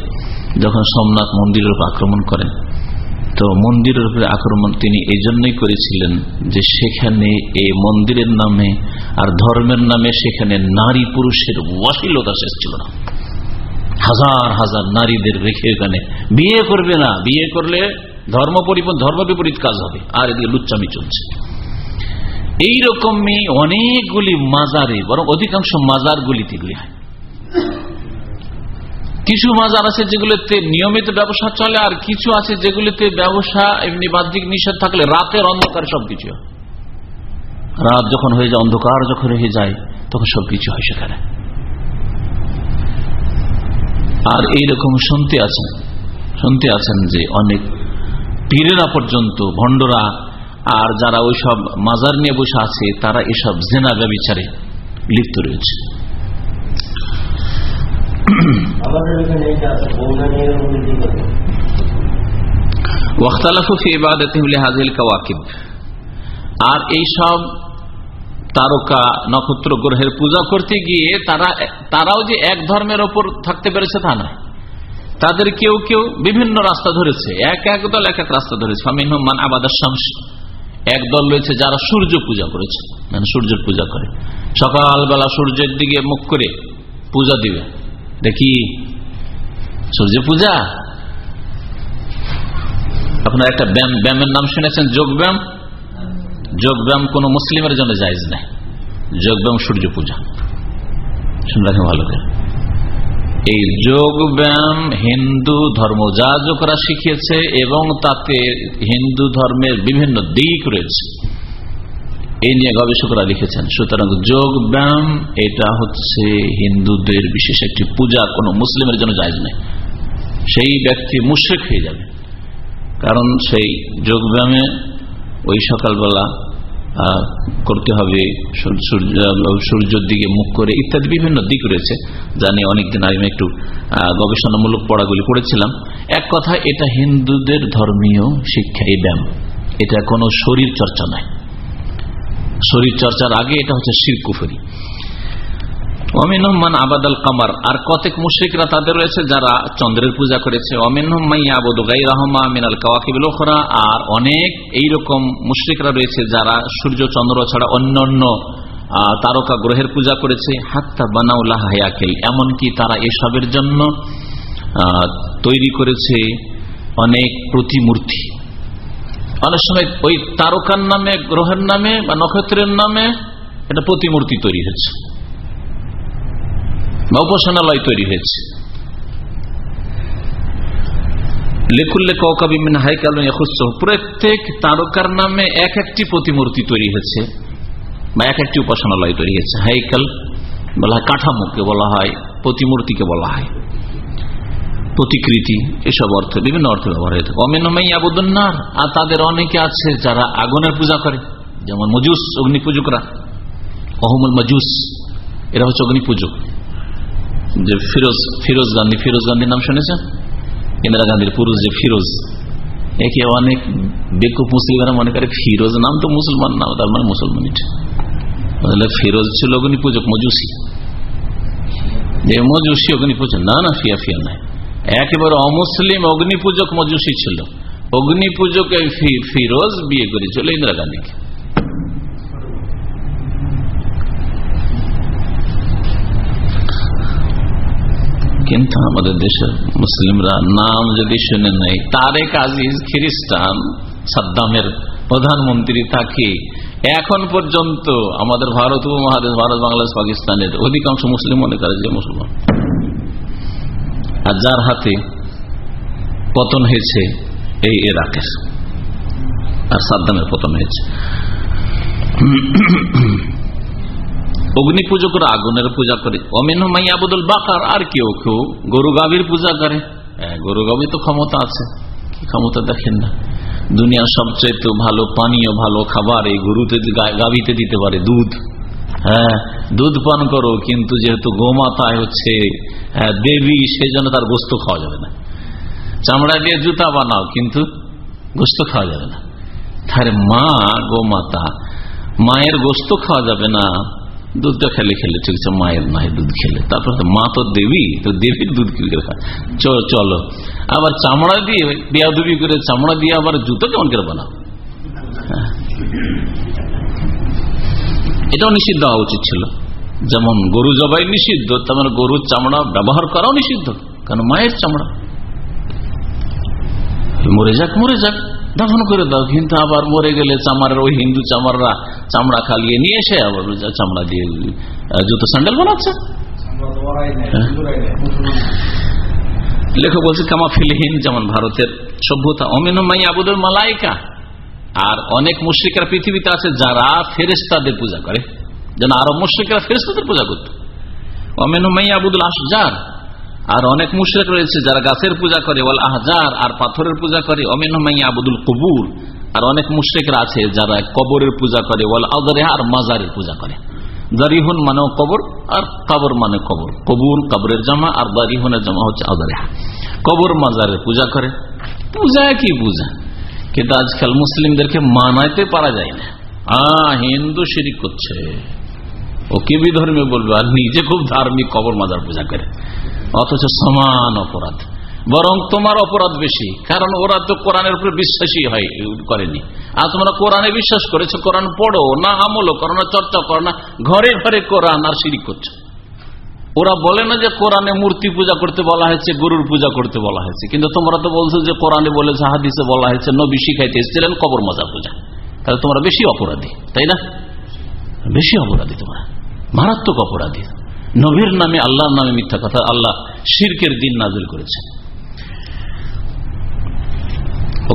যখন সোমনাথ মন্দিরের উপর আক্রমণ করেন তো মন্দিরের উপরে আক্রমণ তিনি এই জন্যই করেছিলেন যে সেখানে এই মন্দিরের নামে আর ধর্মের নামে সেখানে নারী পুরুষের ওয়াসিলতা শেষ ছিল না। হাজার হাজার নারীদের রেখে এখানে বিয়ে করবে না, বিয়ে করলে ধর্ম ধর্ম বিপরীত কাজ হবে, আর এদিকে লুচ্চামি চলছে। এইরকমই অনেকগুলি মাজারে, বরং অধিকাংশ মাজার গুলিতে এগুলি হয় কিছু মাজার আছে যেগুলোতে নিয়মিত ব্যবসা চলে, আর কিছু আছে যেগুলিতে ব্যবসা এমনি বাহ্যিক নিষেধ থাকলে রাতের অন্ধকার সবকিছু। রাত যখন হয়ে যায়, অন্ধকার যখন হয়ে যায়, তখন সবকিছু হয় সেখানে। আর এইরকম শুনতে আছেন শুনতে আছেন যে অনেক পীরেরা পর্যন্ত, ভণ্ডরা, আর যারা ওইসব মাজার নিয়ে বসে আছে, তারা এসব জেনা ব্যবচারে লিপ্ত রয়েছে। আর এই সব তারকা নক্ষত্র গ্রহের পূজা করতে গিয়ে তারা, তারাও যে এক ধর্মের ওপর থাকতে পেরেছে তা নয়। তাদের কেউ কেউ বিভিন্ন রাস্তা ধরেছে। এক এক দল এক এক রাস্তা ধরেছে। ফামিনহুম মান আবাদাস শামস। এক দল রয়েছে যারা সূর্য পূজা করেছে। মানে সূর্যের পূজা করে। সকালবেলা সূর্যের দিকে মুখ করে পূজা দিবে। দেখি সূর্য পূজা? আপনার একটা ব্যায়াম, ব্যায়ামের নাম শুনেছেন, যোগ ব্যায়াম? যোগ ব্যায়াম কোন মুসলিমের জন্য জায়জ নাই যোগ ব্যায়াম সূর্য পূজা। শুনে রাখেন ভালো করে। এই যোগ ব্যায়াম হিন্দু ধর্ম ধর্মযাজকরা শিখিয়েছে এবং তাতে হিন্দু ধর্মের বিভিন্ন দিক রয়েছে। এই নিয়ে গবেষকরা লিখেছেন, সুতরাং যোগ ব্যায়াম এটা হচ্ছে হিন্দুদের বিশেষ একটি পূজা, কোন মুসলিমের জন্য জায়জ নেই সেই ব্যক্তি মুশ্রেক হয়ে যাবে। কারণ সেই যোগব্যায়ামে ওই সকালবেলা করতে হবে সূর্যের দিকে মুখ করে ইত্যাদি বিভিন্ন দিক রয়েছে, যা নিয়ে অনেকদিন আগে আমি একটু গবেষণামূলক পড়াগুলি পড়েছিলাম। এক কথা এটা হিন্দুদের ধর্মীয় শিক্ষা, এই ব্যায়াম। এটা কোনো শরীর চর্চা নয়। শরীর চর্চার আগে এটা হচ্ছে শিরকুফরি অমিনহমান আবাদাল কামার। আর কতক মুশ্রিকরা তাদের রয়েছে যারা চন্দ্রের পূজা করেছে। কাওয়াকিবুল ওখরা আর অনেক এইরকম মুশ্রিকরা রয়েছে যারা সূর্য, চন্দ্র ছাড়া অন্য অন্য তারকা গ্রহের পূজা করেছে। হাত্তা বানাউল্লাহ হায়াকিল। এমনকি তারা এসবের জন্য তৈরি করেছে অনেক প্রতিমূর্তি। অনেক সময় ওই তারকার নামে, গ্রহের নামে বা নক্ষত্রের নামে এটা প্রতিমূর্তি তৈরি হয়েছে। বা উপাসনালয় তৈরি হয়েছে। প্রত্যেক তারকার নামে এক একটি প্রতিমূর্তি তৈরি হয়েছে বা এক একটি উপাসনালয় তৈরি হয়েছে। হাইকাল বলা হয়, কাঠামোকে বলা হয়, প্রতিমূর্তিকে বলা হয়। প্রতিকৃতি, এসব অর্থে, বিভিন্ন অর্থ ব্যবহার হয়ে থাকে। অমিনমাই আবুদুন্নার আর তাদের অনেকে আছে যারা আগুনের পূজা করে, যেমন মজুস অগ্নি পূজকরা অহমুল মজুস, এরা হচ্ছে অগ্নি পূজক যে ফিরোজ ফিরোজ গান্ধী, ফিরোজ গান্ধীর নাম শুনেছেন? ইন্দিরা গান্ধীর পুরুষ যে ফিরোজ। একে অনেক বেকুব মুসলিমরা মনে করে, ফিরোজ নাম তো মুসলমান নাম তার মানে মুসলমান ফিরোজ ছিল অগ্নি পূজক মজুসি। যে মজুসি অগ্নি পূজক না না, ফিয়া ফিয়া নাই। একেবারে অমুসলিম অগ্নি পূজক মজুসি ছিল। অগ্নি পূজক ফিরোজ বিয়ে করেছিল ইন্দিরা গান্ধীকে। কিন্তু আমাদের দেশের মুসলিমরা নাম যদি শুনে নেই তারেক আজিজ খ্রিস্টান সাদ্দামের প্রধানমন্ত্রী তাকে এখন পর্যন্ত আমাদের ভারত উপমহাদেশ, ভারত, বাংলাদেশ, পাকিস্তানের অধিকাংশ মুসলিম মনে করে যে মুসলমান। আর যার হাতে পতন হয়েছে এই ইরাকের। আর সাদ্দামের পতন হয়েছে। অগ্নি পুজো করে আগুনের পূজা করে। অমিন আবুদুল বাকার, আর কেউ কেউ গরু গাভীর পূজা করে। গরু গাভীর তো ক্ষমতা আছে। কি ক্ষমতা দেখেন না। দুনিয়ার সবচেয়ে তো ভালো পানীয়, ভালো খাবার এই গরুতে গাভীতে দিতে পারে দুধ। হ্যাঁ দুধ পান করো, কিন্তু যেহেতু গোমাতায় হচ্ছে দেবী, সেই জন্য তার গোস্ত খাওয়া যাবে না। চামড়া দিয়ে জুতা বানাও, কিন্তু গোস্ত খাওয়া যাবে না। তার মা গোমাতা, মায়ের গোস্ত খাওয়া যাবে না। দুধটা খেলে খেলে, ঠিক আছে, মায়ের মায়ের দুধ খেলে। তারপর মা তো দেবী, তো দেবীর দুধ কি চলো। আবার চামড়া দিয়ে, বিয়াদুবি করে চামড়া দিয়ে আবার জুতো কেমন করে বানাও? এটাও নিষিদ্ধ হওয়া উচিত ছিল। যেমন গরু জবাই নিষিদ্ধ তেমন গরুর চামড়া ব্যবহার করাও নিষিদ্ধ কারণ মায়ের চামড়া। মরে যাক মরে যাক দাফন করে দাও কিন্তু আবার মরে গেলে চামারের ওই হিন্দু চামাররা চামড়া খালিয়ে নিয়ে এসে আবার চামড়া দিয়ে জুতো স্যান্ডেল বানাচ্ছে। লেখক বলছে কামা ফিলহীন যেমন ভারতের সভ্যতা। অমিনমাই আবুদুল মালাইকা আর অনেক মুশ্রিকরা পৃথিবীতে আছে যারা ফেরেস্তাদের পূজা করে। যেন আরব মুশ্রিকরা ফেরেস্তাদের পূজা করত। অমিনমাই আবুদুল আসজার আর অনেক মুশরেক রয়েছে যারা গাছের পূজা করে, ওয়াল আহজার, আর পাথরের পূজা করে অমিন আবুদুল কবুর। আর অনেক মুশরেকরা আছে যারা কবরের পূজা করে, ওয়াল আদরে আর মাজারের পূজা করে। দারিহুন মানেও কবর, আর কবর মানে কবর। কবুর কবরের জামা, আর দারিহুনের জামা হচ্ছে আদরেহা। কবর, মাজারের পূজা করে। পূজা কি পূজা। কিন্তু আজকাল মুসলিমদেরকে মানাইতে পারা যায় না। আহ হিন্দু শিরিক করছে। ও কি বিধর্মী বলবে? আর নিজে খুব ধার্মিক কবর মাজার পূজা করে। অথচ সমান অপরাধ। বরং তোমার অপরাধ বেশি। কারণ ওরা তো কোরআনের উপরে বিশ্বাসী হয়, করেনি। আর তোমরা কোরআনে বিশ্বাস করেছ, কোরআন পড়ো, না আমলও করো, না চর্চা করো, না ঘরে ঘরে কোরআন আর শিরিক করছ। ওরা বলে না যে কোরআনে মূর্তি পূজা করতে বলা হয়েছে, গরুর পূজা করতে বলা হয়েছে। কিন্তু তোমরা তো বলছো যে কোরআনে বলেছে, হাদিসে বলা হয়েছে, নবী শিখাইতে এসেছিলেন কবর মজা পূজা। তাহলে তোমরা বেশি অপরাধী, তাই না? বেশি অপরাধী তোমরা, মারাত্মক অপরাধী। নবীর নামে, আল্লাহর নামে মিথ্যা কথা, আল্লাহ শিরকের দিন নাজুল করেছে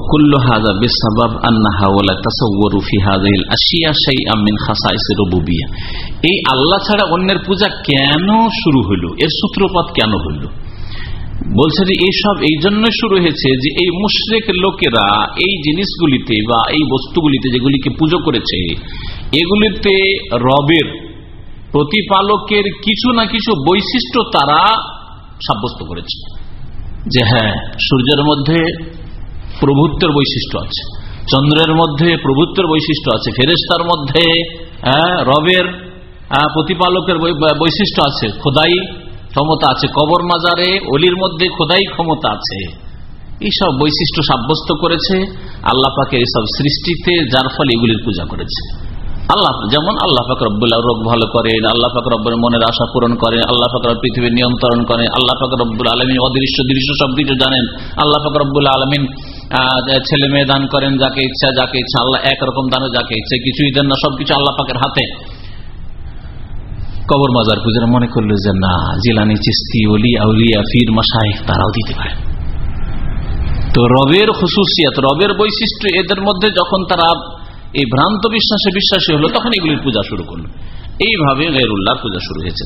وكل هذا بسبب أنها ولا تصور في هذه الأشياء شيئا من خصائص الربوبية এই আল্লাহ ছাড়া অন্যের পূজা কেন শুরু হলো এর সূত্রপাত কেন হলো বলছে যে এইসব এই জন্য শুরু হয়েছে যে এই মুশরেক লোকেরা এই জিনিসগুলিতে বা এই বস্তুগুলিতে যেগুলিকে পুজো করেছে এগুলিতে রবের প্রতিপালকের কিছু না কিছু বৈশিষ্ট্য তারা সাব্যস্ত করেছে যে হ্যাঁ সূর্যের মধ্যে প্রভুত্বের বৈশিষ্ট্য আছে। চন্দ্রের মধ্যে প্রভুত্বের বৈশিষ্ট্য আছে ফেরেস্তার মধ্যে রবের প্রতিপালকের বৈশিষ্ট্য আছে, খোদাই ক্ষমতা আছে। কবর মাজারে, অলির মধ্যে খোদাই ক্ষমতা আছে। এইসব বৈশিষ্ট্য সাব্যস্ত করেছে আল্লাহ পাকে এইসব সৃষ্টিতে, যার ফলে এগুলির পূজা করেছে। আল্লাহ, যেমন আল্লাহ পাক রব্বুল্লাহ রোগ ভালো করেন, আল্লাহ পাক মনের আশা পূরণ করেন, আল্লাহ পাক পৃথিবীর নিয়ন্ত্রণ করেন, আল্লাহ পাক রব্বুল আলমিন অদৃশ্য দৃশ্য সবকিছু জানেন, আল্লাহ পাক রব্বুল আলমিন ছেলে মেয়ে দান করেন, যাকে ইচ্ছা যাকে ইচ্ছা, আল্লাহ একরকম দানে যাকে ইচ্ছা, কিছুই দেন না, সবকিছু আল্লাহ পাকের হাতে। কবর মাজার পূজারা মনে করল যে, না, জিলানি চিস্তি অলি আউলিয়া, ফির মাসাই তারাও দিতে পারে। তো রবের খুশুসিয়াত, রবের বৈশিষ্ট্য এদের মধ্যে যখন তারা এই ভ্রান্ত বিশ্বাসে বিশ্বাসী হলো, তখন এগুলির পূজা শুরু করল। এইভাবে গেরুল্লাহ পূজা শুরু হয়েছে।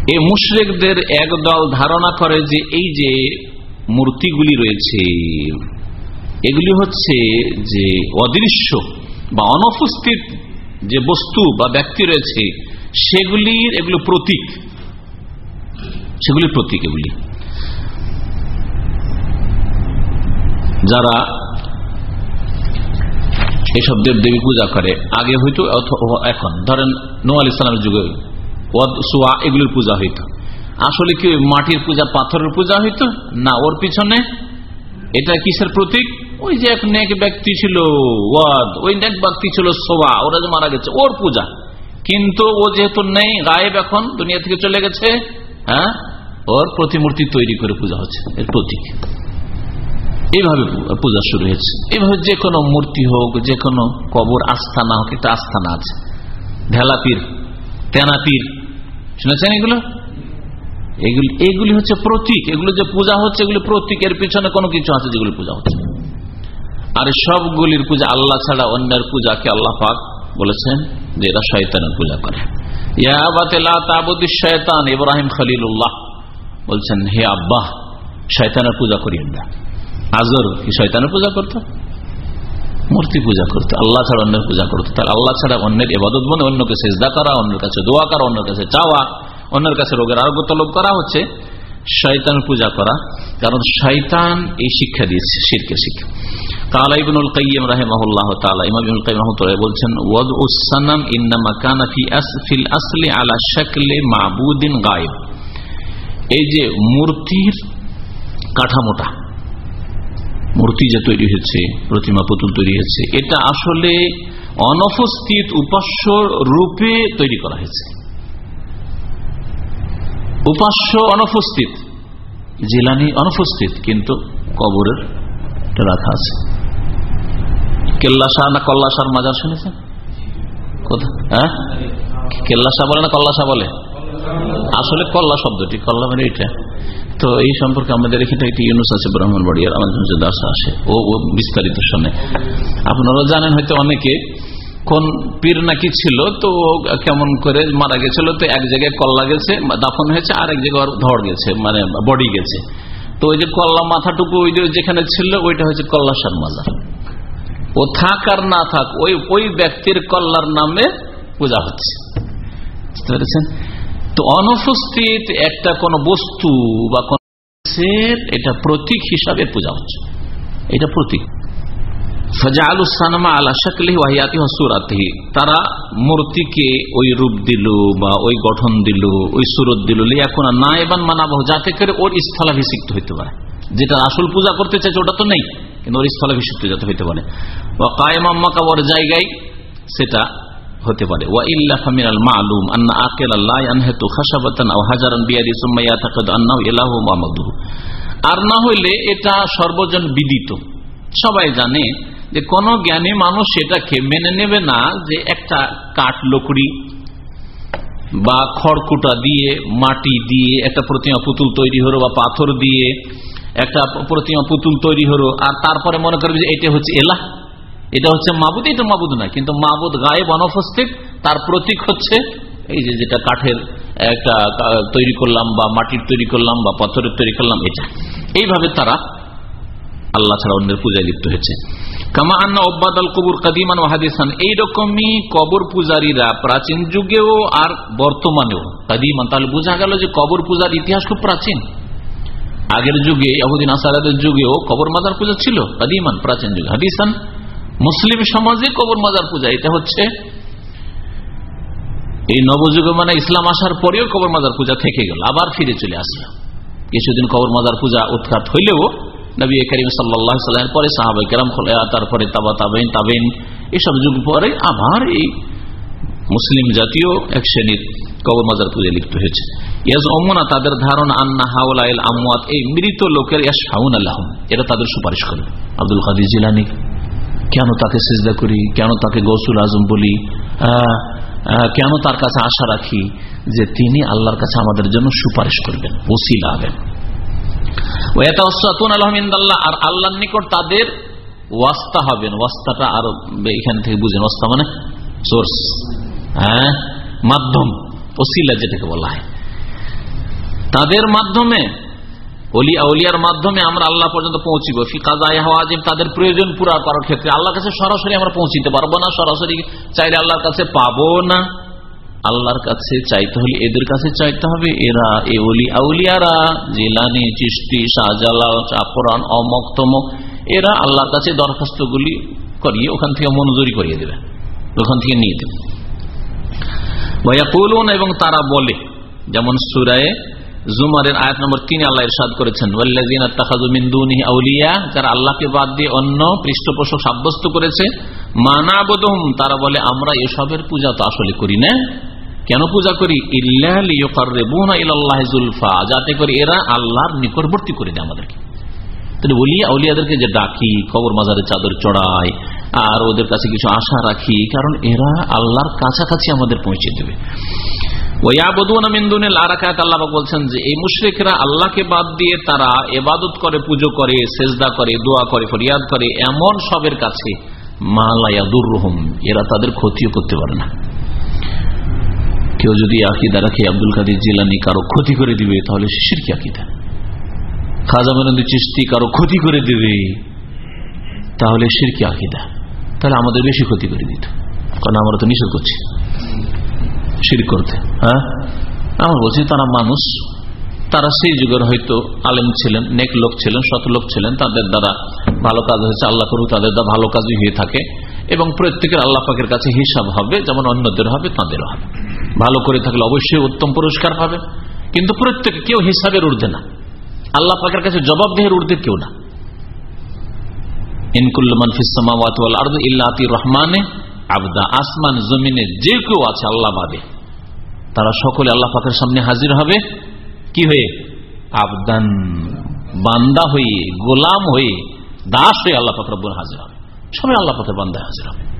এই মুশরেকদের একদল ধারণা করে যে এই যে মূর্তিগুলি রয়েছে, এগুলি হচ্ছে যে অদৃশ্য বা অনুপস্থিত যে বস্তু বা ব্যক্তি রয়েছে, সেগুলির এগুলো প্রতীক। সেগুলির প্রতীক এগুলি। যারা এসব দেব দেবী পূজা করে, আগে হইতো এখন। ধরেন নোয়াল ইসলামের যুগে সোয়া এগুলির পূজা হইতো। আসলে কি মাটির পূজা, পাথরের পূজা হইতো? না, ওর পিছনে এটা কিসের প্রতীক? ওই যে এক নেক ব্যক্তি ছিল, ওয়াদ, ওই নেক ব্যক্তি ছিল সোয়া, ওরা যে মারা গেছে, ওর পূজা। কিন্তু ও যেহেতু নেই, গায়েব এখন, দুনিয়া থেকে চলে গেছে হ্যাঁ ওর প্রতিমূর্তি তৈরি করে পূজা হচ্ছে, এর প্রতীক। এইভাবে পূজা শুরু হয়েছে। এইভাবে যে কোনো মূর্তি হোক, যে কোনো কবর আস্থানা হোক, একটা আস্থানা আছে। ঢেলাপির তেনাপির শুনেছেন এগুলো? এগুলি এগুলি হচ্ছে প্রতীক। এগুলো যে পূজা হচ্ছে, এগুলি প্রতীকের পিছনে কোনো কিছু আছে যেগুলি পূজা হচ্ছে। আর সবগুলির পূজা আল্লাহ ছাড়া অন্যের পূজাকে আল্লাহ পাক বলেছেন যে এরা শয়তানের পূজা করে। শয়তান, ইব্রাহিম খালিল্লাহ বলছেন, হে আব্বাহ শয়তানের পূজা করিয়েন না। আজর কি শয়তানের পূজা করতো? মূর্তি পূজা করতো, আল্লাহ ছাড়া অন্যের পূজা করতো। তার আল্লাহ ছাড়া অন্যের এবাদত মনে অন্যকে সেজদা করা, অন্যের কাছে দোয়া করা, অন্যের কাছে চাওয়া, অন্যের কাছে রোগের আরোগ্য তলব করা হচ্ছে শয়তান পূজা করা। কারণ শয়তান এই শিক্ষা দিয়েছে, শিরকে শিক্ষা। বলছেন আলা শাকলি গায়েব। এই যে মূর্তির কাঠামোটা মূর্তি যে তৈরি হয়েছে, প্রতিমা পুতুল তৈরি হয়েছে। এটা আসলে অনুপস্থিত উপাস্য রূপে তৈরি করা হয়েছে। উপাস্য অনুপস্থিত জিলানি অনুপস্থিত কিন্তু কবরের রাখা আছে। কেল্লা কেল্লাশা না কল্লাশার মাজার শুনেছেন? হ্যাঁ? কেল্লাশা বলে না কল্লা কল্লাশা বলে? আসলে কল্লা শব্দটি, কল্লা মানে এটা। তো এই সম্পর্কে আমাদের এখানে একটি ইউনুস আছে ব্রাহ্মণবাড়িয়ার আমাদের দাস আসে ও ও বিস্তারিত শোনে। আপনারা জানেন হয়তো অনেকে, কোন পীর নাকি ছিল, তো কেমন করে মারা গেছিল, তো এক জায়গায় কল্লা গেছে, দাফন হয়েছে আর এক জায়গায় ধর গেছে মানে বডি গেছে। তো ওই যে কল্লা মাথাটুকু, ওই যে যেখানে ছিল, ওইটা হচ্ছে কল্লাসার মাজার ও থাক আর না থাক, ওই ওই ব্যক্তির কল্লার নামে পূজা হচ্ছে। বুঝতে পেরেছেন? তো অনুপস্থিত একটা কোন বস্তু বা কোন এটা প্রতীক হিসাবে পূজা হচ্ছে। এটা প্রতীক। তারা মূর্তিকে ওই রূপ দিল বা ওই গঠন দিল, ওই সুরত দিল। এখন না এবার মানাবো যাতে করে ওর স্থলাভিষিক্ত হইতে পারে। যেটা আসল পূজা করতে চাইছে ওটা তো নেই, কিন্তু ওর স্থলাভিষিক্ত যাতে হইতে পারে। ও কায়মাম্মা কাবর জায়গায় সেটা হতে পারে। মালুম আর না হইলে এটা সর্বজন বিদিত। সবাই জানে যে কোন জ্ঞানী মানুষ সেটাকে মেনে নেবে না যে একটা কাঠ লকড়ি বা খড়কুটা দিয়ে, মাটি দিয়ে, একটা প্রতিমা পুতুল তৈরি হলো বা পাথর দিয়ে, একটা প্রতিমা পুতুল তৈরি হলো, আর তারপরে মনে করবে যে এটা হচ্ছে এলাহ। এটা হচ্ছে মাবুদ, এটা মাবুদ না, কিন্তু মাবুদ গায়ে অনুপস্থিত, তার প্রতীক হচ্ছে এই যে যেটা কাঠের একটা তৈরি করলাম বা মাটির তৈরি করলাম বা পাথরের তৈরি করলাম, এটা। এইভাবে তারা আল্লাহ ছাড়া অন্যের পূজায় লিপ্ত হয়েছে। কামা আন্না অব্বাদ আল কবুর কাদিমান ওয়াহাদিসান এইরকমই কবর পূজারীরা প্রাচীন যুগেও আর বর্তমানেও, কাদিমান, তাহলে বোঝা গেল যে কবর পূজার ইতিহাস খুব প্রাচীন। আগের যুগে আহুদিন আসারাদের যুগেও কবর মাদার পূজা ছিল, কাদিমান, প্রাচীন যুগ। হাদিসান মুসলিম সমাজে কবর মাজার পূজা, এটা হচ্ছে এই নবযুগে মানে ইসলাম আসার পরেও কবর মাজার পূজা থেকে গেল, আবার ফিরে চলে আসলো। কিছুদিন কবর মাজার পূজা উৎখাত হইলেও নবী করিম পরে সাহাবাই কেরাম তারপরে তাবা তাবেন তাবেন এসব যুগ পরে আবার এই মুসলিম জাতীয় এক শ্রেণির কবর মাজার পূজা লিপ্ত হয়েছে। ইয়াজ তাদের ধারণা আন্না হাউলাইল আমওয়াত, এই মৃত লোকের ইয়াস হাউন আল্লাহম এরা তাদের সুপারিশ করবে। আব্দুল কাদির জিলানি। কেন তাকে সিজদা করি? কেন তাকে গৌসুল আজম বলি? কেন তার কাছে আশা রাখি যে তিনি আল্লাহর কাছে আমাদের জন্য সুপারিশ করবেন, ওসিলা হবেন আর নিকট তাদের ওয়াস্তা হবেন। ওয়াস্তাটা আরও এখান থেকে বুঝেন, ওয়াস্তা মানে সোর্স হ্যাঁ? মাধ্যম, ওসিলা যেটাকে বলা হয়। তাদের মাধ্যমে অলিয়া অলিয়ার মাধ্যমে আমরা আল্লাহ পর্যন্ত পৌঁছিব। ফিকাজিম তাদের প্রয়োজন পুরা করার ক্ষেত্রে আল্লাহর কাছে সরাসরি আমরা পৌঁছিতে পারব না। সরাসরি চাইলে আল্লাহর কাছে পাবো না। আল্লাহর কাছে চাইতে হলে এদের কাছে চাইতে হবে। এরা এ অলি আউলিয়ারা, জেলানি চিস্তি শাহজালাল চাপরান অমক তমক এরা আল্লাহর কাছে দরখাস্তগুলি করিয়ে ওখান থেকে মনোজরি করিয়ে দেবে। ওখান থেকে নিয়ে দেবে। বলুন এবং তারা বলে, যেমন সুরায় জুমারের আয়াত নম্বর তিন আল্লাহ ইরশাদ করেছেন আউলিয়া যারা আল্লাহকে বাদ দিয়ে অন্য পৃষ্ঠপোষক সাব্যস্ত করেছে মানাবদম তারা বলে, আমরা এসবের পূজা তো আসলে করি না। কেন পূজা করি? জুলফা যাতে করে এরা আল্লাহর নিকটবর্তী করে দেয় আমাদেরকে। বলি আউলিয়াদেরকে যে ডাকি, কবর মাজারে চাদর চড়াই, আর ওদের কাছে কিছু আশা রাখি, কারণ এরা আল্লাহর কাছাকাছি আমাদের পৌঁছে দেবে। করে কেউ যদি আকিদা রাখে, আব্দুল কাদির জিলানি কারও ক্ষতি করে দিবে, তাহলে শিশির কি আকিদা। খাজা মেনন্দি চিস্তি কারও ক্ষতি করে দিবে, তাহলে শিরকি আকিদা। তাহলে আমাদের বেশি ক্ষতি করে দিত। কারণ আমরা তো নিষেধ করছি। শির করতে হ্যাঁ? আমরা বলছি, তারা মানুষ, তারা সেই যুগের হয়তো আলেম ছিলেন, নেক লোক ছিলেন শত লোক ছিলেন, তাদের দ্বারা ভালো কাজ হয়েছে, আল্লাহ করু তাদের দ্বারা ভালো কাজই হয়ে থাকে এবং প্রত্যেকের আল্লাহ পাকের কাছে হিসাব হবে, যেমন অন্যদের হবে, তাদেরও হবে। ভালো করে থাকলে অবশ্যই উত্তম পুরস্কার পাবে, কিন্তু প্রত্যেকে কেউ হিসাবের ঊর্ধ্বে না। আল্লাহ পাকের কাছে জবাবদেহের ঊর্ধ্বে কেউ না। ইনকুল্লমান ফিসামাওয়াত ইল্লাতি রহমানে আবদা আসমান, জমিনে যে কেউ আছে, আল্লাহ বাদে। তারা সকলে আল্লাহ পাকের সামনে হাজির হবে। কি হয়ে? আবদান বান্দা হয়ে, গোলাম হয়ে, দাস হয়ে আল্লাহ পাক হাজির হবে। সবাই আল্লাহ পাকের বান্দায় হাজির হবে।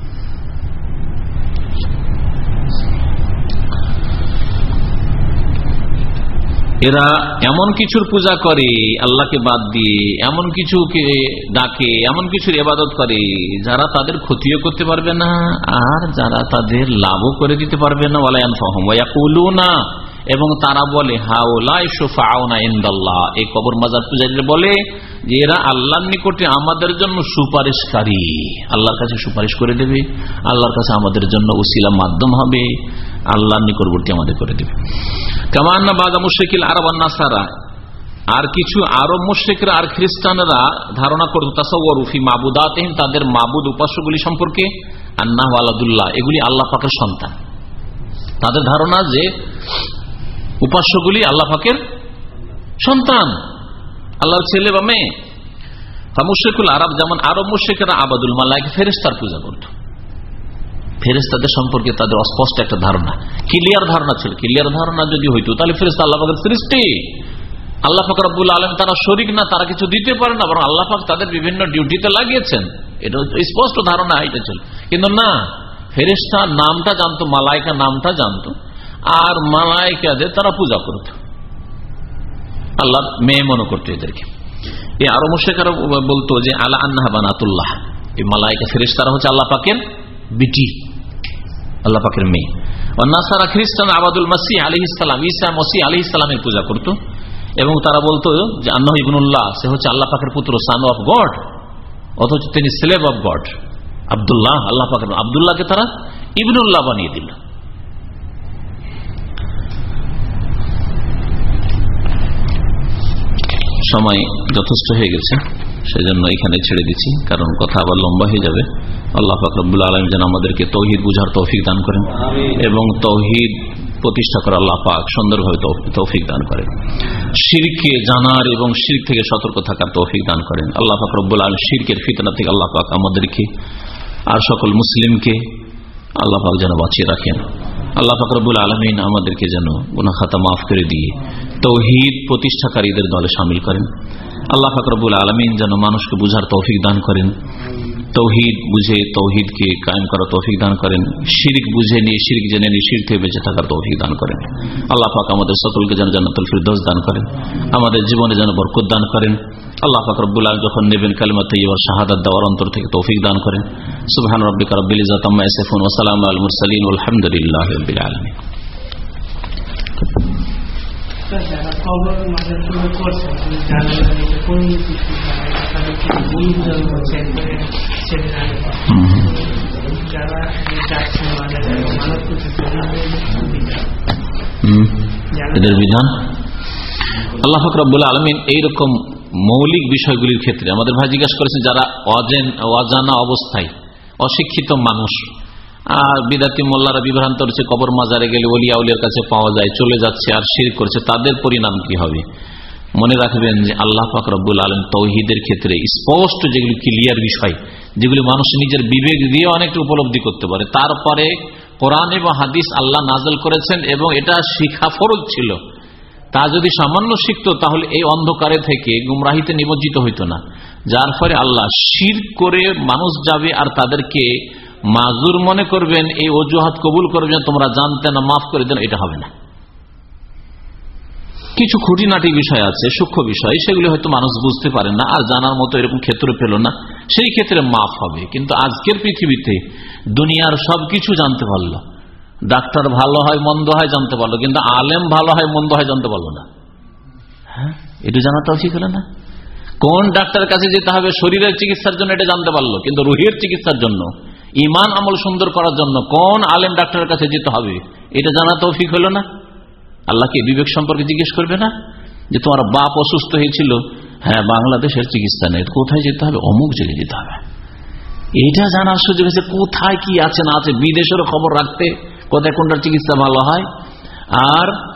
এরা এমন কিছুর পূজা করে, আল্লাহকে বাদ দিয়ে, এমন কিছুকে ডাকে, এমন কিছুর ইবাদত করে, যারা তাদের ক্ষতিও করতে পারবে না, আর যারা তাদের লাভও করে দিতে পারবে না। না এবং তারা বলে, হাওলাই সুফাউনা ইন্দাল্লাহ। এই কবর মাজার পূজারীরা বলে যে, এরা আল্লাহর নিকটে আমাদের জন্য সুপারিশকারী। আল্লাহর কাছে সুপারিশ করে দেবে। আল্লাহর কাছে আমাদের জন্য উসিলা মাধ্যম হবে। আল্লাহর নিকটবর্তী আমাদের করে দেবে। কামান্না বাদা মুশিকিল আরব নাসারা, আর কিছু আরব মুশ্রিকরা আর খ্রিস্টানরা ধারণা করত তাসওয়রুফি মাবুদাতহিম, তাদের মাবুদ উপাস্যগুলি সম্পর্কে, আন্নাহ আলাদুল্লাহ, এগুলি আল্লাহ পাকের সন্তান। তাদের ধারণা যে উপাস্যগুলি আল্লাহ পাকের সন্তান। আল্লাহর ছেলে বা মেয়ে। তা মুশ্রিকুল আরব, যেমন আরব মুশ্রিকেরা আবাদুল মালাইক ফেরেস্তার পূজা করত। ফেরেস্তাদের সম্পর্কে তাদের অস্পষ্ট একটা ধারণা। ক্লিয়ার ধারণা ছিল। ক্লিয়ার ধারণা যদি হইতো, তাহলে ফেরেস্তা আল্লাহ সৃষ্টি। আল্লাহ পাক রব্বুল আলম তারা শরিক না, তারা কিছু দিতে পারে না, বরং আল্লাহ তাদের বিভিন্ন ডিউটিতে লাগিয়েছেন। এটা স্পষ্ট ধারণা, এটা ছিল। কিন্তু না ফেরেস্তা নামটা জানতো মালাইকা নামটা জানতো, আর মালাইকাদের তারা পূজা করত। আল্লাহ মেয়ে মনে করতো এদেরকে। এই আরও মুশেখারা বলতো যে আল্লাহ আন্না বানাতুল্লাহ। এই মালাইকা ফেরেস্তারা হচ্ছে আল্লাহ পাকের বিটি। আল্লাহ পাকের মেয়ে। নাসারা খ্রিস্টান আবাদুল মাসি আলি ইসলাম ইসা মসি আলি ইসলামের পূজা করত। এবং তারা বলতো যে আন্না ইবনুল্লাহ, সে হচ্ছে আল্লাহ পাকের পুত্র সান অফ গড অথচ তিনি slave of God Abdullah, Allah পাকের আবদুল্লাহকে তারা ইবনুল্লাহ বানিয়ে দিল। সময় যথেষ্ট হয়ে গেছে, সেজন্য এখানে ছেড়ে দিচ্ছি, কারণ কথা আবার লম্বা হয়ে যাবে। আল্লাহ ফাকরুল আলম যেন আমাদেরকে তৌহিদ বুঝার তৌফিক দান করেন এবং তৌহিদ প্রতিষ্ঠা করা আল্লাহ পাক সুন্দরভাবে তৌফিক দান করেন। শিরকে জানার এবং শির থেকে সতর্ক থাকার তৌফিক দান করেন। আল্লাহ ফাকরুল আলম শিরকের ফিতনা থেকে আল্লাহ পাক আমাদেরকে আর সকল মুসলিমকে আল্লাহ পাক যেন বাঁচিয়ে রাখেন। আল্লাহ ফাকরবুল আলমিন আমাদেরকে যেন গুনা খাতা মাফ করে দিয়ে তৌহিদ প্রতিষ্ঠাকারীদের দলে সামিল করেন। আল্লাহ ফাকরবুল আলমিন যেন মানুষকে বুঝার তৌফিক দান করেন। তৌহিদ বুঝে তৌহিদকে কায়েম করা তৌফিক দান করেন। শিরিক বুঝে নিয়ে, শিরিক জেনে নিয়ে, শির থেকে বেঁচে থাকার তৌফিক দান করেন। আল্লাহ পাক আমাদের সকলকে যেন জান্নাতুল ফিরদৌস দান করেন। আমাদের জীবনে যেন বরকত দান করেন। আল্লাহ পাক রব্বুল আলম যখন নেবেন কালিমা তৈবার শাহাদাত দেওয়ার অন্তর থেকে তৌফিক দান করেন। সুবহান রব্বিকা রব্বিল ইজ্জাত আম্মা ইয়াসিফুন ওয়া সালামু আলাল মুরসালিন আলহামদুলিল্লাহি রাব্বিল আলামিন। এদের বিধান? আল্লাহ ফকরাবুল আলমিন এইরকম মৌলিক বিষয়গুলির ক্ষেত্রে আমাদের ভাই জিজ্ঞাসা করেছেন, যারা অজেন, অজানা অবস্থায় অশিক্ষিত মানুষ আর বিদাতি মোল্লারা বিভ্রান্ত হচ্ছে, কবর মাজারে গেলে অলিয়া কাছে পাওয়া যায়, চলে যাচ্ছে আর শির করছে। তাদের পরিণাম কি হবে? মনে রাখবেন যে আল্লাহ পাক আলম তৌহিদের ক্ষেত্রে স্পষ্ট যেগুলি ক্লিয়ার বিষয়, যেগুলি মানুষ নিজের বিবেক দিয়ে অনেকটা উপলব্ধি করতে পারে, তারপরে কোরআন এবং হাদিস আল্লাহ নাজল করেছেন এবং এটা শিখা ফরজ ছিল। তা যদি সামান্য শিখত, তাহলে এই অন্ধকারে থেকে গুমরাহিতে নিমজ্জিত হইত না। যার ফলে আল্লাহ শির করে মানুষ যাবে আর তাদেরকে মাজুর মনে করবেন, এই অজুহাত কবুল করবেন তোমরা জানতে না, মাফ করে দেন, এটা হবে না। কিছু খুঁটিনাটি বিষয় আছে, সূক্ষ্ম বিষয়, সেগুলি হয়তো মানুষ বুঝতে পারে না, আর জানার মতো এরকম ক্ষেত্র পেল না। সেই ক্ষেত্রে মাফ হবে, কিন্তু আজকের পৃথিবীতে দুনিয়ার সবকিছু জানতে পারল। ডাক্তার ভালো হয়, মন্দ হয়, জানতে পারল, কিন্তু আলেম ভালো হয়, মন্দ হয়, জানতে পারল না। হ্যাঁ এটা জানা তো ঠিক হলো না? কোন ডাক্তারের কাছে যেতে হবে? শরীরের চিকিৎসার জন্য এটা জানতে পারল, কিন্তু রুহের চিকিৎসার জন্য ইমান আমল সুন্দর করার জন্য কোন আলেম ডাক্তারের কাছে যেতে হবে? এটা জানা তৌফিক হলো না? আল্লাহকে বিবেক সম্পর্কে জিজ্ঞেস করবে না? যে তোমার বাপ অসুস্থ হয়েছিল হ্যাঁ বাংলাদেশের চিকিৎসা নেই কোথায় যেতে হবে? অমুক জায়গায় যেতে হবে। এটা জানার সুযোগ আছে, কোথায় কি আছে, না আছে, বিদেশেরও খবর রাখতে কোথায় কোনটার চিকিৎসা ভালো হয়? আর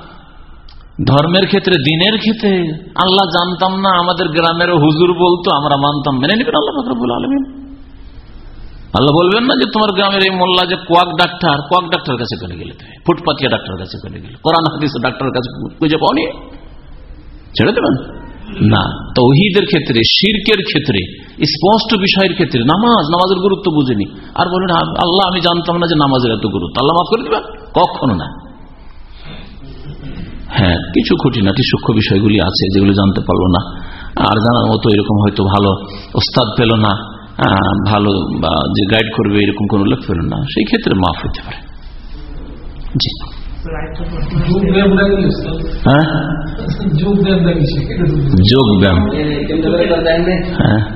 ধর্মের ক্ষেত্রে, দিনের ক্ষেত্রে, আল্লাহ জানতাম না, আমাদের গ্রামের হুজুর বলতো, আমরা মানতাম, মেনে নেবেন আল্লাহ ফকরবুল আলমিন। আল্লাহ বলবেন না যে তোমার গ্রামের এই মোল্লা যে কোয়াক ডাক্তার কোয়াক ডাক্তার কাছে করে গেলে তুমি। ফুটপাতিয়া ডাক্তার কাছে করে গেলে। কোরআন, হাদিস ডাক্তার কাছে খুঁজে পাওনি? ছেড়ে দেবেন? না। তৌহিদের ক্ষেত্রে, শির্কের ক্ষেত্রে, স্পষ্ট বিষয়ের ক্ষেত্রে নামাজ, নামাজের গুরুত্ব বুঝেনি। আর বলেন আল্লাহ, আমি জানতাম না যে নামাজের এত গুরুত্ব। আল্লাহ মাফ করে দিবেন? কখনো না। হ্যাঁ কিছু খুঁটিনাটি সূক্ষ্ম বিষয়গুলি আছে যেগুলো জানতে পারল না। আর জানার মতো এরকম হয়তো ভালো ওস্তাদ পেল না। ভালো বা যে গাইড করবে, এরকম কোন লোক পেল না। সেই ক্ষেত্রে মাফ হতে পারে। হ্যাঁ? হ্যাঁ।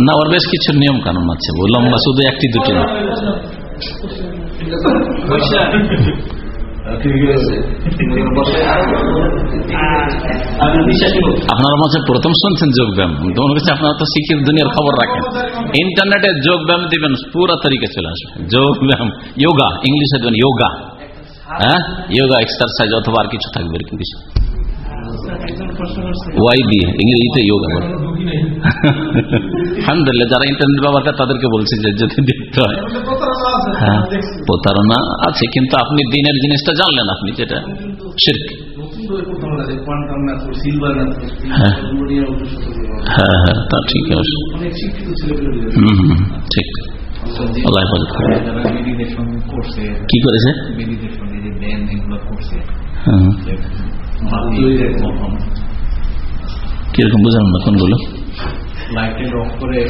না, ওর বেশ কিছু নিয়ম কানুন আছে লম্বা, শুধু একটি, দুটি না। আপনারা মাঝে প্রথম শুনছেন যোগ ব্যায়াম তোমার কাছে আপনারা তো শিক্ষিত দুনিয়ার খবর রাখেন। ইন্টারনেটে যোগ ব্যায়াম দিবেন, পুরো তরিকে চলে আসবে। যোগ ব্যায়াম যোগা ইংলিশে দেবেন যোগা হ্যাঁ? যোগা এক্সারসাইজ অথবা আর কিছু থাকবে কিছু। ওয়াই দিয়ে ইংরেজিতে যোগা বলে
ঢুকি
আলহামদুলিল্লাহ যারা ইন্টারনেট ব্যবহার করে তাদেরকে বলছি যে যদি দেখতে হয়। হ্যাঁ প্রতারণা আছে কিন্তু আপনি দিনের জিনিসটা জানলেন আপনি যেটা। শির্ক। হ্যাঁ। হ্যাঁ হ্যাঁ তা ঠিক আছে। হুম হুম, ঠিক। আল্লাহ কি করেছে? হ্যাঁ, কীরকম বুঝলাম না কোনগুলো
লাইটের অফ করে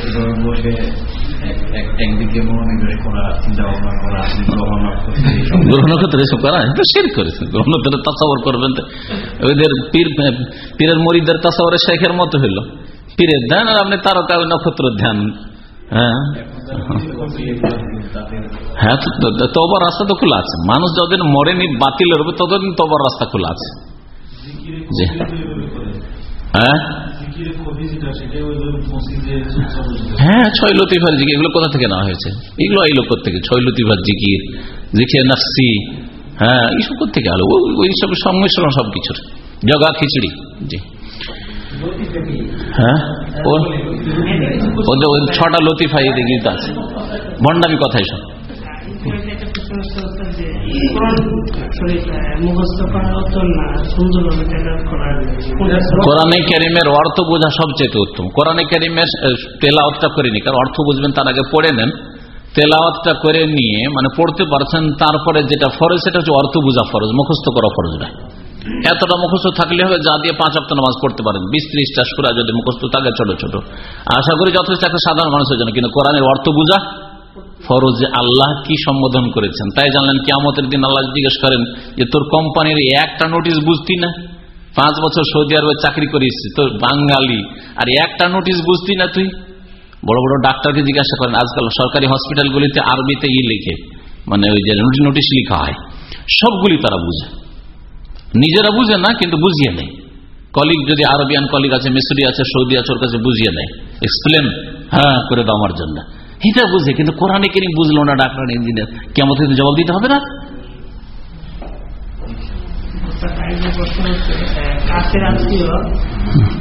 বসে এক- এক- একদিকে মনোনিবেশ করা চিন্তা ভাবনা করা গ্রহণ করছে এইসব
গ্রহণ ক্ষেত্রে এসব করা? এটা শের করেছে। গ্রহণ ক্ষেত্রে তাসাবর করবেন ওদের পীর পীরের মরিদের তাসাবরের শেখের মতো হইল। পীরের ধ্যান আর আপনি তারকা নক্ষত্র ধ্যান। হ্যাঁ? হ্যাঁ তবার রাস্তা তো খোলা আছে। মানুষ যতদিন মরেনি বাতিল হবে ততদিন তবার রাস্তা খোলা আছে। জি। হ্যাঁ? হ্যাঁ ছয় লতিফার জিকির, এগুলো কোথা থেকে নেওয়া হয়েছে? এগুলো এই লোক থেকে ছয় লতিফার জিকির জিকির নাফসি হ্যাঁ এইসব থেকে আলো? ও- ওই সব সংমিশ্রণ সবকিছুর। জগা খিচড়ি, জি। হ্যাঁ? যে ছটা লতিফা এই দিকে আছে। ভণ্ডামি কথাই সব
কোরআন
কারিমের অর্থ বোঝা সবচেয়ে উত্তম। কোরআনে কারিমের তেলাওয়াতটা করে নি, কারণ অর্থ বুঝবেন তার আগে পড়ে নেন। তেলাওয়াতটা করে নিয়ে মানে পড়তে পারছেন, তারপরে যেটা ফরজ, সেটা হচ্ছে অর্থ বোঝা ফরজ, মুখস্থ করা ফরজ না এতটা মুখস্থ থাকলে হবে যা দিয়ে পাঁচ অপ্ত নামাজ পড়তে পারেন। বিশ ত্রিশটা সুরা যদি মুখস্থ থাকে, ছোট ছোট। আশা করি যথেষ্ট একটা সাধারণ মানুষের জন্য, কিন্তু কোরআনের অর্থ বোঝা ফরজ আল্লাহ কি সম্বোধন করেছেন? তাই জানলেন কিয়ামতের দিন আল্লাহ জিজ্ঞেস করেন যে, তোর কোম্পানির একটা নোটিশ বুঝতি না? পাঁচ বছর সৌদি আরবে চাকরি করিস তোর বাঙালি, আর একটা নোটিশ বুঝতি না তুই? বড় বড় ডাক্তারকে জিজ্ঞাসা করেন, আজকাল সরকারি হসপিটালগুলিতে আরবিতে ই লিখে মানে ওই যে নোটিশ লিখা হয়। সবগুলি তারা বুঝে। নিজেরা বুঝে না, কিন্তু বুঝিয়ে নেয়। কলিগ যদি আরবিয়ান কলিগ আছে, মিসরি আছে, সৌদি আছে, ওর কাছে বুঝিয়ে নেয়। এক্সপ্লেন হ্যাঁ করে দাও আমার জন্য। এটা বুঝে কিন্তু কোরআনে কিনি বুঝলো না ডাক্তার ইঞ্জিনিয়ার। কেমন জবাব দিতে হবে না?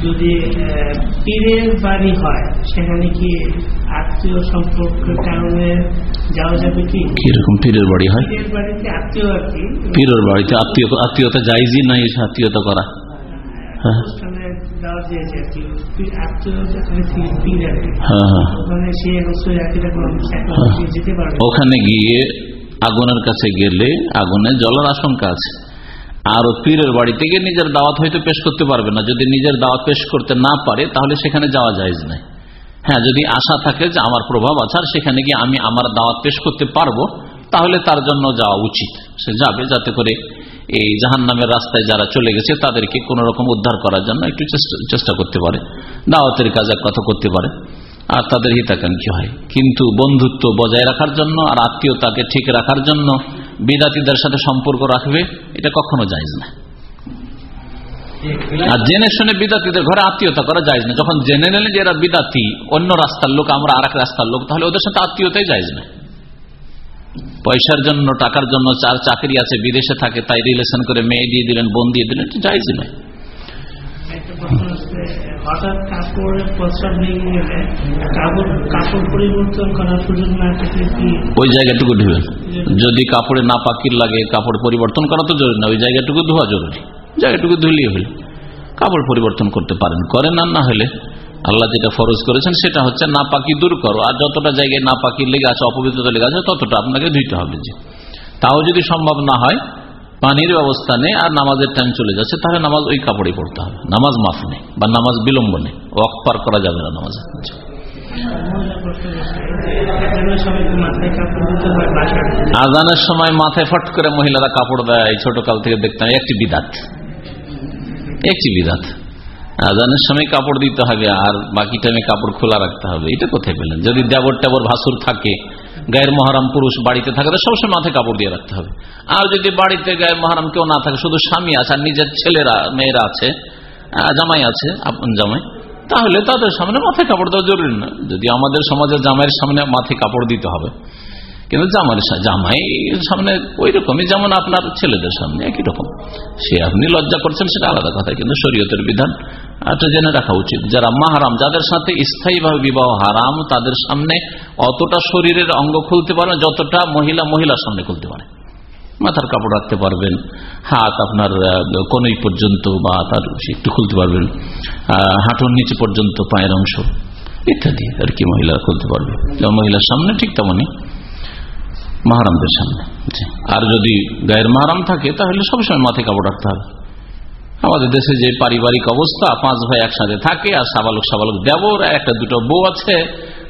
যদি পীরের বাড়ি হয় সেখানে কি আত্মীয় সম্পর্কের কারণে যাওয়া যাবে কি?
কীরকম পীরের বাড়ি হয়?
পীরের বাড়িতে আত্মীয় আর কি।
পীরের বাড়িতে আত্মীয় আত্মীয়তা যাইজই নাই এসে আত্মীয়তা করা। হ্যাঁ। হ্যাঁ।
ওখানে
গিয়ে আগুনের কাছে গেলে আগুনে জলের আশঙ্কা আছে। আর পীরের বাড়িতে গিয়ে নিজের দাওয়াত হয়তো পেশ করতে পারবে না। যদি নিজের দাওয়াত পেশ করতে না পারে, তাহলে সেখানে যাওয়া যায় না হ্যাঁ যদি আশা থাকে যে আমার প্রভাব আছে আর সেখানে গিয়ে আমি আমার দাওয়াত পেশ করতে পারব, তাহলে তার জন্য যাওয়া উচিত। সে যাবে, যাতে করে এই জাহান নামের রাস্তায় যারা চলে গেছে, তাদেরকে কোন রকম উদ্ধার করার জন্য একটু চেষ্টা- করতে পারে। দাওয়াতের কাজ এক কথা করতে পারে। আর তাদের হিতাকাঙ্ক্ষী হয়। কিন্তু বন্ধুত্ব বজায় রাখার জন্য আর আত্মীয়তাকে ঠিক রাখার জন্য বিদাতিদের সাথে সম্পর্ক রাখবে, এটা কখনো যায়জ না। আর জেনে শুনে বিদাতিদের ঘরে আত্মীয়তা করা যায় না। যখন জেনে নিলেন যে এরা বিদাতি, অন্য রাস্তার লোক, আমরা আর রাস্তার লোক, তাহলে ওদের সাথে আত্মীয়তাই যায় না। পয়সার জন্য টাকার জন্য চার চাকরি আছে বিদেশে থাকে তাই রিলেশন করে মেয়ে দিয়ে দিলেন বোন দিয়ে দিলেন যাইজ নয়
একটা প্রশ্ন হচ্ছে হঠাৎ কাপড়ের প্রস্রাব ভেঙে গেলে কাপড় কাপড় পরিবর্তন করার সুযোগ না থাকলে কি?
ওই জায়গাটুকু ধুবেন। যদি কাপড়ে না পাকির লাগে কাপড় পরিবর্তন করা তো জরুরি না ওই জায়গাটুকু ধোয়া জরুরি। জায়গাটুকু ধুলিয়ে হলে। কাপড় পরিবর্তন করতে পারেন করেন আর না হলে আল্লাহ যেটা ফরজ করেছেন, সেটা হচ্ছে না পাকি দূর করো। আর যতটা জায়গায় না পাকি লেগে আছে, অপবিত্রতা লেগে আছে, ততটা আপনাকে ধুইতে হবে যে। তাও যদি সম্ভব না হয়, পানির ব্যবস্থা নেই, আর নামাজের টাইম চলে যাচ্ছে, তাহলে নামাজ ওই কাপড়ে পড়তে হবে। নামাজ মাফ নেই, বা নামাজ বিলম্ব নেই। ওয়াক পার করা যাবে না নামাজে।
বাসার
আজানের সময় মাথায় ফট করে মহিলারা কাপড় দেয় ছোট কাল থেকে দেখতাম, একটি বিদাত। একটি বিদাত। আজানের সময় কাপড় দিতে হবে আর বাকি টাইমে কাপড় খোলা রাখতে হবে। এটা কোথায় পেলেন? যদি দেবর টেবর ভাসুর থাকে, গায়ের মহারাম পুরুষ বাড়িতে থাকে, তো সবসময় মাথায় কাপড় দিয়ে রাখতে হবে। আর যদি বাড়িতে গায়ের মহারাম কেউ না থাকে, শুধু স্বামী আছে আর নিজের ছেলেরা, মেয়েরা আছে জামাই আছে, আপন জামাই, তাহলে তাদের সামনে মাথায় কাপড় দেওয়া জরুরি না। যদি আমাদের সমাজে জামাইয়ের সামনে মাথায় কাপড় দিতে হবে কিন্তু জামাই জামাই সামনে ওই রকমই যেমন আপনার ছেলেদের সামনে একই রকম। সে আপনি লজ্জা করছেন, সেটা আলাদা কথা, কিন্তু শরীয়তের বিধান। এটা জেনে রাখা উচিত, যারা মাহারাম, যাদের সাথে স্থায়ীভাবে বিবাহ হারাম, তাদের সামনে অতটা শরীরের অঙ্গ খুলতে পারে যতটা মহিলা মহিলার সামনে খুলতে পারে। মাথার কাপড় রাখতে পারবেন, হাত আপনার কোনই পর্যন্ত বা তার একটু খুলতে পারবেন হাঁটুর নিচে পর্যন্ত পায়ের অংশ, ইত্যাদি আর কি মহিলারা খুলতে পারবে। মহিলার সামনে ঠিক তেমনই। মাহারামদের সামনে। আর যদি গায়ের মাহারাম থাকে তাহলে সবসময় মাথায় কাপড় রাখতে হবে। আমাদের দেশে যে পারিবারিক অবস্থা পাঁচ ভাই একসাথে থাকে আর সাবালক সাবালক দেবর একটা দুটো বউ আছে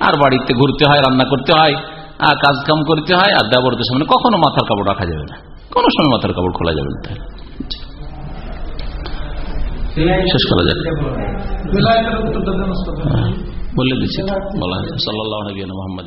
আর বাড়িতে ঘুরতে হয় রান্না করতে হয় আর কাজ কাম করতে হয় আর দেবরদের সামনে কখনো মাথার কাপড় রাখা যাবে না। কোনো সময় মাথার কাপড় খোলা যাবে না শেষ করা যাবে
ওস্তাদ।
বলে দিচ্ছি। বলা হয়েছে। সাল্লাহ নবীন মোহাম্মদ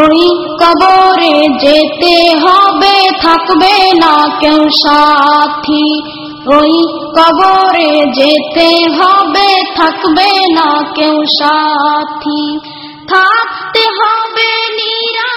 ওই কবরে যেতে হবে, থাকবে না কেউ সাথী। ওই কবরে যেতে হবে, থাকবে না কেউ সাথী। থাকতে হবে নিরা